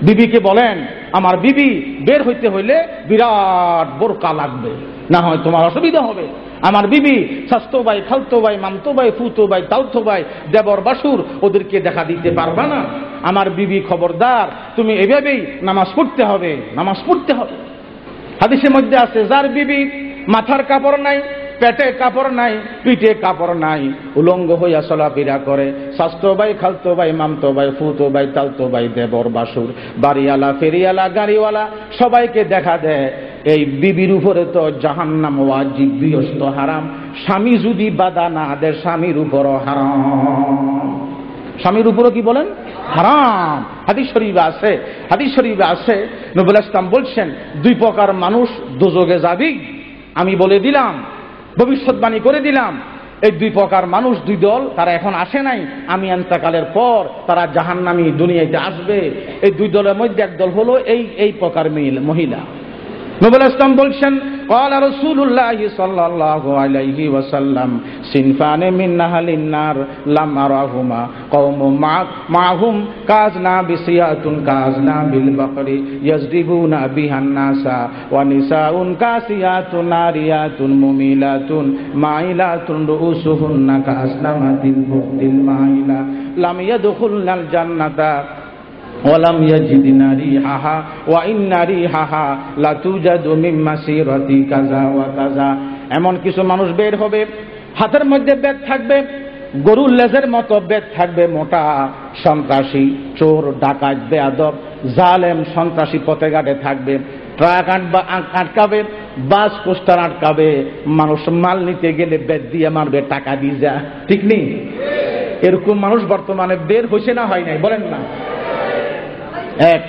বিবিকে বলেন, আমার বিবি বের হইতে হইলে বিরাট বোরকা লাগবে, না হয় তোমার অসুবিধা হবে। আমার বিবি স্বাস্থ্য ভাই খালতো ভাই মামতো ভাই ফুতো ভাই তালতো ভাই দেবর বাসুর ওদেরকে দেখা দিতে পারবা না। আমার বিবি খবরদার, তুমি এভাবেই নামাজ পড়তে হবে, নামাজ পড়তে হবে। হাদিসের মধ্যে আছে, যার বিবি মাথার কাপড় নাই পেটে কাপড় নাই, পিঠে কাপড় নাই, উলঙ্গ হইয়া চলাফেরা করে। স্বাস্থ্য ভাই খালতো ভাই মামতো ভাই ফুতো ভাই তালতো ভাই দেবর বাসুর, বাড়িওয়ালা, ফেরিওয়ালা, গাড়িওয়ালা, সবাইকে দেখা দেয়। এই বিবির উপরে তো জাহান্নাম ওয়াজিব, গৃহস্থ হারাম। স্বামী যদি বাধা না দেয়, স্বামীর উপরও হারাম। স্বামীর উপরও কি বলেন? হারাম। হাদিস শরীফে আছে, হাদিস শরীফে আছে। নবুল ইসলাম বলছেন, দুই প্রকার মানুষ দুযোগে যাবি। আমি বলে দিলাম ভবিষ্যৎবাণী করে দিলাম। এই দুই প্রকার মানুষ, দুই দল, তারা এখন আসে নাই। আমি আন্তাকালের পর তারা জাহান্নামী দুনিয়াতে আসবে। এই দুই দলের মধ্যে এক দল হলো এই এই প্রকার মহিলা। নবুল ইসলাম বলছেন قال رسول الله صلى الله عليه وسلم صنفان من أهل النار لم أرهما قوم مع- معهم كازنا بسيات كازنا بالبقر يزربون بها الناس ونساء كاسيات ناريات مميلات مائلات رؤوسهن كأسنمة البخت المائلة لم يدخلن الجنة ولم يجدن ريحها وإن ريحها لتوجد من مسيرة كذا وكذا এমন কিছু মানুষ বের হবে হাতের মধ্যে ব্যাগ থাকবে গরুর লেজের মতো বেদ থাকবে মোটা সন্ত্রাসী চোর ডাকাত বেয়াদব জালেম সন্ত্রাসী পথে ঘাটে থাকবে ট্রাক আটবা আট- আটকাবে বাস পোস্টার আটকাবে মানুষ মাল নিতে গেলে বেদ দিয়ে মারবে টাকা দিয়ে যা ঠিক নেই এরকম মানুষ বর্তমানে বের হয়েছে না হয় নাই বলেন না এক।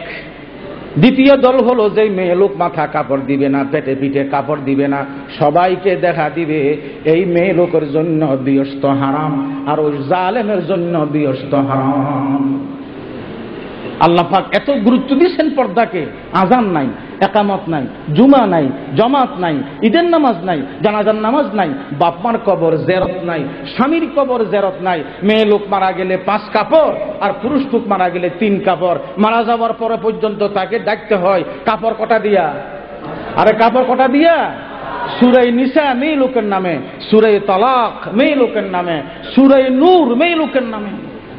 দ্বিতীয় দল হলো যে মেয়ে লোক মাথা কাপড় দিবে না, পেটে পিঠে কাপড় দিবে না, সবাইকে দেখা দিবে এই মেয়ে লোকের জন্য বিয়স্ত হারাম আর ওই জালেমের জন্য বিয়স্ত হারাম। আল্লাহ পাক এত গুরুত্ব দিয়েছেন পর্দাকে। আজান নাই, একামত নাই, জুমা নাই, জমাত নাই, ঈদের নামাজ নাই, জানাজার নামাজ নাই, বাপমার কবর জেরত নাই, স্বামীর কবর জেরত নাই, মেয়ে লোক মারা গেলে পাঁচ কাপড় আর পুরুষ লোক মারা গেলে তিন কাপড়। মারা যাওয়ার পরে পর্যন্ত তাকে ডাকতে হয়, কাপড় কটা দিয়া? আরে কাপড় কটা দিয়া? সুরাই নিসা, মেয়ে লোকের নামে। সুরাই তালাক, মেয়ে লোকের নামে। সুরাই নূর, মেয়ে লোকের নামে।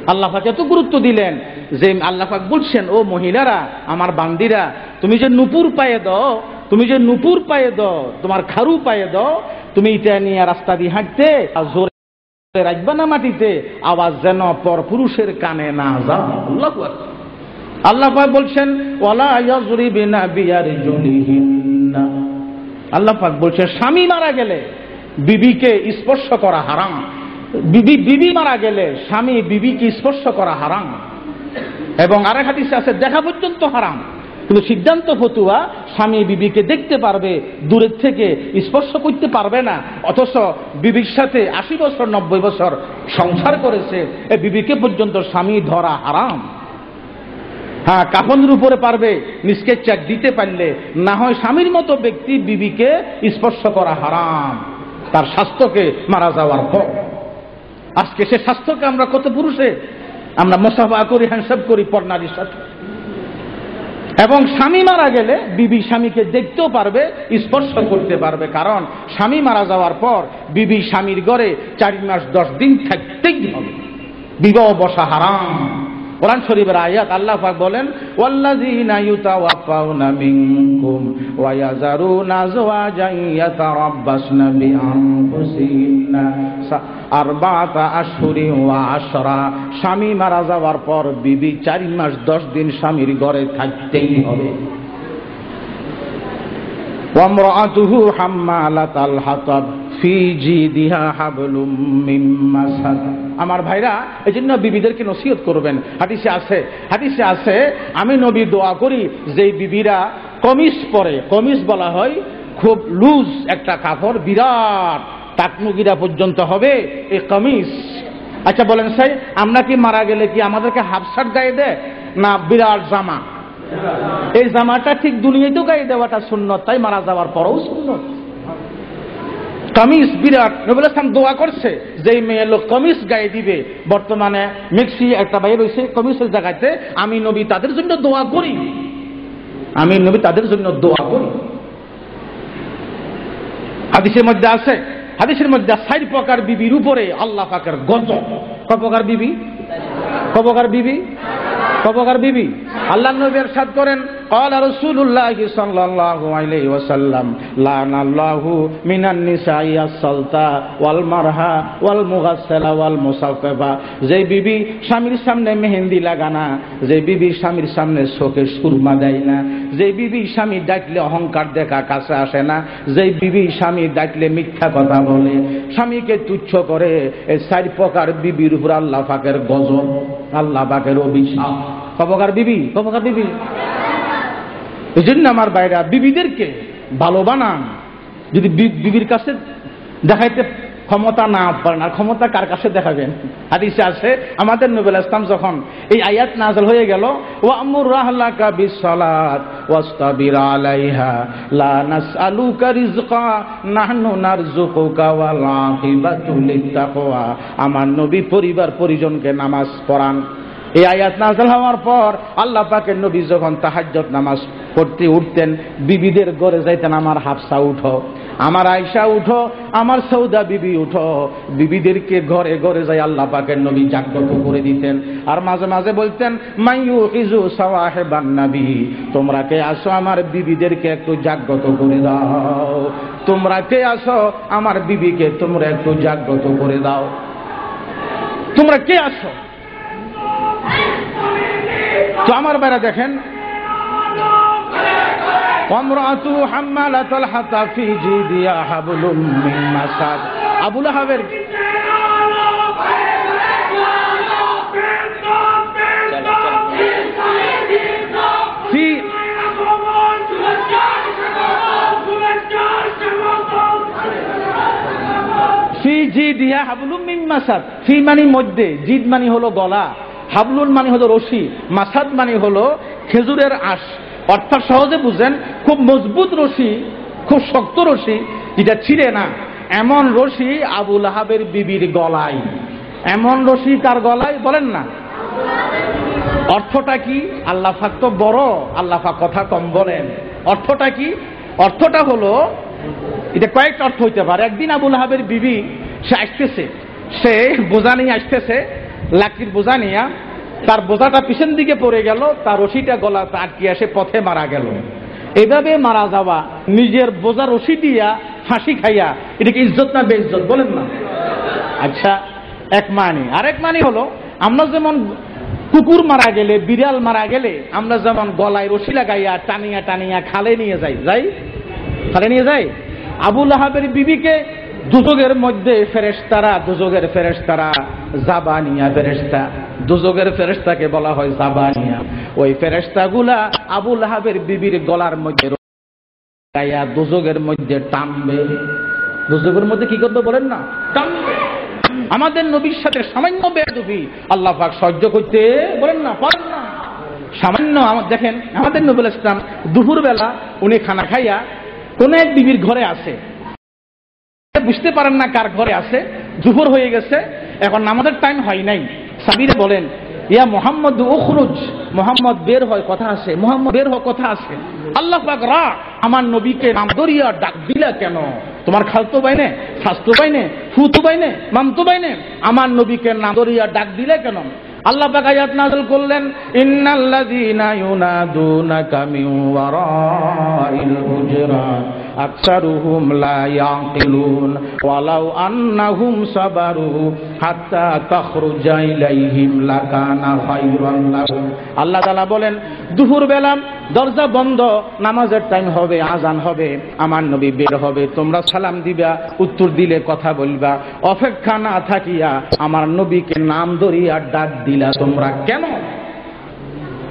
আল্লাহ এত গুরুত্ব দিলেন। যে আল্লাহ পাক বলছেন, ও মহিলারা, আমার বান্দিরা, তুমি যে নুপুর পায়ে দাও, তুমি যে নুপুর পায়ে দাও, তোমার খারু পায়ে দাও, তুমি এটা নিয়ে রাস্তা দিয়ে হাঁটতে আর জোরে রাখবা না মাটিতে, আওয়াজ যেন পর পুরুষের কানে না যাও আল্লাহু। আল্লাহ বলছেন আল্লাহ পাক বলছেন, স্বামী মারা গেলে বিবিকে স্পর্শ করা হারাম। বিবি বিবি মারা গেলে স্বামী বিবিকে স্পর্শ করা হারাম। এবং আরেক হাদিসে আছে, দেখা পর্যন্ত হারাম। কিন্তু সিদ্ধান্ত ফতুয়া স্বামী বিবিকে দেখতে পারবে, দূরের থেকে স্পর্শ করতে পারবে না। অথচ বিবির সাথে আশি বছর, নব্বই বছর সংসার করেছে, এ বিবিকে পর্যন্ত স্বামী ধরা হারাম। হ্যাঁ কাফনের উপরে পারবে চেক দিতে পারলে, না হয় স্বামীর মতো ব্যক্তি বিবিকে স্পর্শ করা হারাম। তার স্বাস্থ্যকে মারা যাওয়ার পর। আজকে সে স্বাস্থ্যকে আমরা কত পুরুষে আমরা মোসাফা করি হ্যান্ডসাপ করি পর নারীর সাথে এবং স্বামী মারা গেলে বিবি স্বামীকে দেখতেও পারবে, স্পর্শ করতে পারবে, কারণ স্বামী মারা যাওয়ার পর বিবি স্বামীর ঘরে চারি মাস দশ দিন থাকতেই হবে। বিবাহ বসা হারাম। কোরআন শরীফের আয়াত আল্লাহ পাক বলেন, ওয়াল্লাযীনা ইউতাওয়াফাউনা মিনকুম ওয়া ইয়াযারুনা আযওয়াজান ইয়াতারাব্বাসনা আরবাতা ওয়া আশরা। স্বামী মারা যাওয়ার পর বিবি চারি মাস দশ দিন স্বামীর ঘরে থাকতেই হবে। ওয়ামরাতুহু হাম্মালাতাল হাতাব। আমার ভাইরা এই জন্য বিবিদেরকে নসিহত করবেন। হাদিসে আছে হাদিসে আছে, আমি নবী দোয়া করি, যেই বিবিরা কমিস পরে কমিস বলা হয়, খুব লুজ একটা কাপড়, বিরাট তাকমুগিরা পর্যন্ত হবে এই কমিস আচ্ছা বলেন স্যার, আমরা কি মারা গেলে কি আমাদেরকে হাফ শার্ট গায়ে দেয়? না, বিরাট জামা। এই জামাটা ঠিক দুনিয়াতেও গায়ে দেওয়াটা শূন্য তাই মারা যাওয়ার পরেও শূন্য কামিজ, বিরাট নবুল ইসলাম দোয়া করছে যে মেয়ে লোক কমিজ গায়ে দিবে। বর্তমানে মেক্সি একটা বাইরে রয়েছে, কমিজের জায়গাতে। আমি নবী তাদের জন্য দোয়া করি। আমি নবী তাদের জন্য দোয়া করি। হাদিসের মধ্যে আছে, হাদিসের মধ্যে সাইড প্রকার বিবির উপরে আল্লাহ পাকের গজ কপকার বিবি? কপকার বিবি কপকার বিবি আল্লাহ নবী এরশাদ করেন قال رسول الله صلى الله عليه وسلم لعن الله من النساء السلطة والمرها والمغسلة والمصففة যে বিবি স্বামীর সামনে মেহেন্দি লাগানা যে বিবি স্বামীর সামনে চোখে সুরমা দেয় না যে বিবি স্বামী ডাকলে অহংকার দেখা কাছে আসে না যে বিবি স্বামী ডাকলে মিথ্যা কথা বলে স্বামীকে তুচ্ছ করে এই চার প্রকার বিবির উপর আল্লাহ পাকের গজব আল্লাহ বাকের অভিশাপ। কবকার বিবি কবকার বিবি। এই জন্য আমার বাইরা বিবিদেরকে ভালো বানান। যদি বিবির কাছে দেখাইতে ক্ষমতা না পারেন আর ক্ষমতা কার কাছে দেখাবেন? হাদিসে আছে, আমাদের নবুল ইসলাম যখন এই আয়াত নাজল হয়ে গেল ও আমুর রাহলাকা বিসসালাত ওয়াস্তাবির আলাইহা, লা নাসআলুকা রিজকা নাহনু নারযুকুকা লিত্তাকওয়া। আমার নবী পরিবার পরিজনকে নামাজ পড়ান। এই আয়াত নাজল হওয়ার পর আল্লাহ পাকের নবী যখন তাহাজ্জত নামাজ পড়তে উঠতেন, বিবিদের গড়ে যাইতেন, আমার হাফসা উঠো। আমার আয়সা উঠো, আমার সৌদা বিবি উঠো। বিবিদেরকে ঘরে ঘরে যাই আল্লাহ পাকের নবী জাগ্রত করে দিতেন। আর মাঝে মাঝে বলতেন মাইয়ু ইজু সাওয়াহেবান নাবি তোমরা কে আসো আমার বিবিদেরকে একটু জাগ্রত করে দাও। তোমরা কে আসো আমার বিবিকে তোমরা একটু জাগ্রত করে দাও। তোমরা কে আসো? তো আমার বেড়া দেখেন হাবলুম আবুল মধ্যে জিদ মানে হলো গলা. হাবলুল মানে হলো রশি. মাসাদ মানে হলো খেজুরের আঁশ. অর্থাৎ সহজে বুঝেন, খুব মজবুত রশি, খুব শক্ত রশি, যেটা ছিঁড়ে না। এমন রশি আবুল আহাবের বিবির গলায়। এমন রশি কার গলায়? বলেন না। অর্থটা কি? আল্লাহ পাক তো বড়, আল্লাহ পাক কথা কম বলেন। অর্থটা কি? অর্থটা হলো, এটা কয়েকটা অর্থ হইতে পারে। একদিন আবুল আহাবের বিবি, সে আসতেছে, সে বোঝা নিয়ে আসতেছে, লাকির বোঝা নিয়ে তার বোঝাটা পিছন দিকে পড়ে গেল, তার রশিটা গলা আটকে আসে পথে মারা গেল। এভাবে মারা যাওয়া, নিজের বোঝা রশি দিয়া ফাঁসি খাইয়া, এটা কি ইজ্জত না বেইজ্জত, বলেন না। আচ্ছা এক মানি। আরেক মানি হলো, আমরা যেমন কুকুর মারা গেলে, বিড়াল মারা গেলে, আমরা যেমন গলায় রশি লাগাইয়া, টানিয়া টানিয়া খালে নিয়ে যাই যাই? খালে নিয়ে যাই? আবুল আহাবের বিবিকে দুযোগের মধ্যে ফেরেশতারা দুযোগের ফেরেশতারা জাবানিয়া ফেরেশতা। দুযোগের ফেরেশতাকে বলা হয় জাবানিয়া। ওই ফেরেশতাগুলা আবুল আহাবের বিবির গলার মধ্যে দুযোগের মধ্যে টানবে। দুযোগের মধ্যে কি করবে বলেন না? টানবে। আমাদের নবীর সাথে সামান্য বেদবি আল্লাহ পাক সহ্য করতে বলেন না, পারেন না। সামান্য আমার দেখেন, আমাদের নবুল ইসলাম দুপুর বেলা উনি খানা খাইয়া কোন এক বিবির ঘরে আছে বুঝতে পারেন না কার ঘরে আছে দুপুর হয়ে গেছে, এখন আমাদের টাইম হয় নাই। সাবিরে বলেন, ইয়া মোহাম্মদ উখরুজ, মোহাম্মদ বের হয় কথা আছে, মোহাম্মদ বের হয় কথা আছে। আল্লাহ পাক রা, আমার নবীকে নাম দরিয়া ডাক দিলা কেন? তোমার খালতো বাইনে শাস্তো বাইনে ফুতু বাইনে মামতো বাইনে, আমার নবীকে নাম দরিয়া ডাক দিলে কেন? আল্লাহ পাক আয়াত নাযিল করলেন, ইন্নাল্লাযীনা ইউনাদুনাকা মিন ওয়ারাইল হুজরাত আকসারুহুম লা ইয়াকিলুন, ওয়ালাউ আন্নাহুম সাবারু, হাত্তা তাখরুজা ইলাইহিম লাকানা খায়রান লাহুম আল্লাহ তাআলা বলেন, দুপুর বেলা দরজা বন্ধ, নামাজের টাইম হবে, আজান হবে, আমার নবী বের হবে, তোমরা সালাম দিবা, উত্তর দিলে কথা বলবা, অপেক্ষা না থাকিয়া আমার নবীকে নাম ধরিয়া ডাক দিলা তোমরা কেন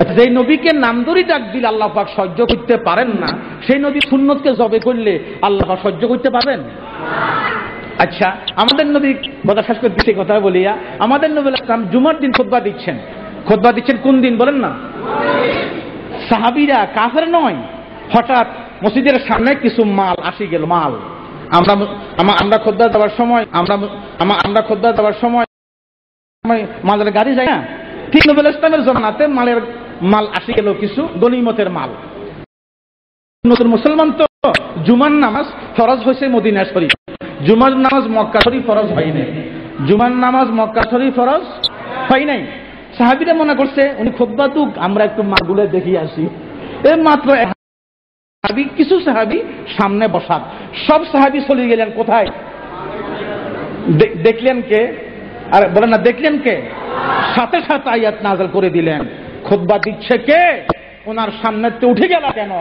আচ্ছা, নবীকে নাম ধরি ডাক দিলে আল্লাহ পাক সহ্য করতে পারেন না সেই নবী সুন্নতকে জবে করলে আল্লাহ পাক সহ্য করতে পারবেন? আচ্ছা আমাদের নবী কথা শেষ করে দিচ্ছে কথা বলিয়া আমাদের নবী ইসলাম জুমার দিন খোদবা দিচ্ছেন। খোদবা দিচ্ছেন কোন দিন বলেন না? সাহাবিরা কাফের নয় হঠাৎ মসজিদের সামনে কিছু মাল আসি গেল মাল। আমরা আমা- আমরা খোদ্দা দেওয়ার সময় আমরা আমা- আমরা খোদ্দা দেওয়ার সময় মালের গাড়ি যায় না। ঠিক নবুল ইসলামের জমানাতে মালের মাল আসি গেল কিছু, গনিমতের মাল। নতুন মুসলমান তো জুমার নামাজ ফরজ হয়েছে মদিনা শরীফ। জুমার নামাজ মক্কা শরীফ ফরজ হয় নাই। জুমার নামাজ মক্কা শরীফ ফরজ হয় নাই। সাহাবিরা মনে করছে, উনি খোদ্া তুক, আমরা একটু মাগুলে দেখি আসি। এ মাত্র সাহাবি, কিছু সাহাবি সামনে বসাত সব সাহাবি চলে গেলেন কোথায়? দেখলেন কে? আর বলেন না, দেখলেন কে? সাথে সাথে আয়াত নাজল করে দিলেন। খুতবা দিচ্ছে কে? ওনার সামনে তো উঠে গেল কেন?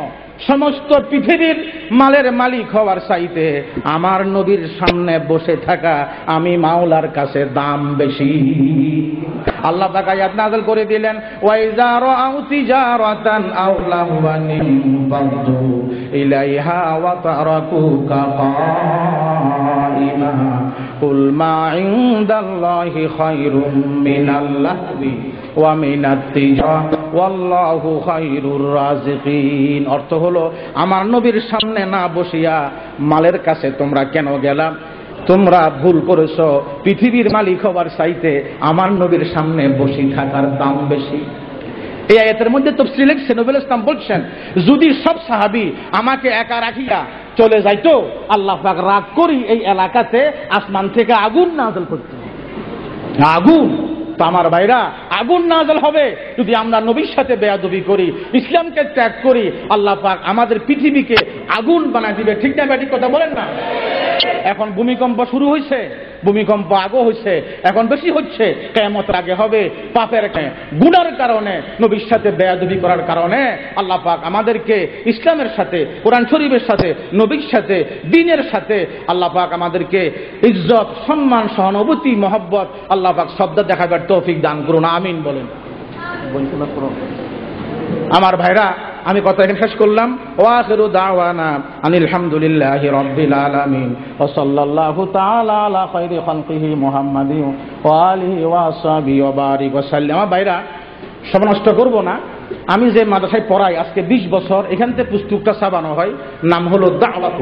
সমস্ত পৃথিবীর মালের মালিক হওয়ার চাইতে আমার নবীর সামনে বসে থাকা আমি মাওলার কাছে দাম বেশি। আল্লাহ পাক আয়াত নাজল করে দিলেন, ওয়াইজা রাআউ তিজারাতান আও লাহওয়ান ইনফাদু ইলাইহা ওয়া তারাকুকা قائما قل ما عند الله خير من اللهو ومن التجارة والله خير الرازقين অর্থ হলো আমার নবীর সামনে না বসিয়া মালের কাছে তোমরা কেন গেলা তোমরা ভুল করেছো পৃথিবীর মালিক হবার চাইতে আমার নবীর সামনে বসি থাকার দাম বেশি এই আয়াতের মধ্যে তফসিল লিখছে, নবুল ইসলাম বলছেন, যদি সব সাহাবি আমাকে একা রাখিয়া চলে যাইতো, আল্লাহ রাগ করি এই এলাকাতে আসমান থেকে আগুন নাজল করতে। আগুন? তো আমার ভাইরা, আগুন নাজল হবে যদি আমরা নবীর সাথে বেয়াদবি করি, ইসলামকে ত্যাগ করি, আল্লাহ পাক আমাদের পৃথিবীকে আগুন বানায় দিবে। ঠিক না ব্যাটিক কথা বলেন না? এখন ভূমিকম্প শুরু হয়েছে ভূমিকম্প আগো হয়েছে এখন বেশি হচ্ছে কেমতের আগে হবে। পাপের গুনার কারণে নবীর সাথে বেয়াদবি করার কারণে আল্লাহ পাক আমাদেরকে ইসলামের সাথে কোরআন শরীফের সাথে নবীর সাথে দিনের সাথে আল্লাহ পাক আমাদেরকে ইজ্জত সম্মান সহানুভূতি মহব্বত আল্লাহ পাক শব্দ দেখাবার তৌফিক দান করুন। আমিন বলেন। আমার ভাইরা আমি কথা এখানে শেষ করলাম। ওয়াখিরু দাওয়ানা আনিল হামদুলিল্লাহি রাব্বিল আলামিন। ওয়া সাল্লাল্লাহু তাআলা আলা খাইরি খালকিহি মুহাম্মাদি ওয়া আলিহি ওয়া আসহাবিহি ওয়া বারিক ওয়া সাল্লাম। বাইরা সব নষ্ট করব না। আমি যে মাদ্রাসায় পড়াই, আজকে 20 বছর, এখান থেকে পুস্তকটা ছাপানো হয়। নাম হলো দাওয়াত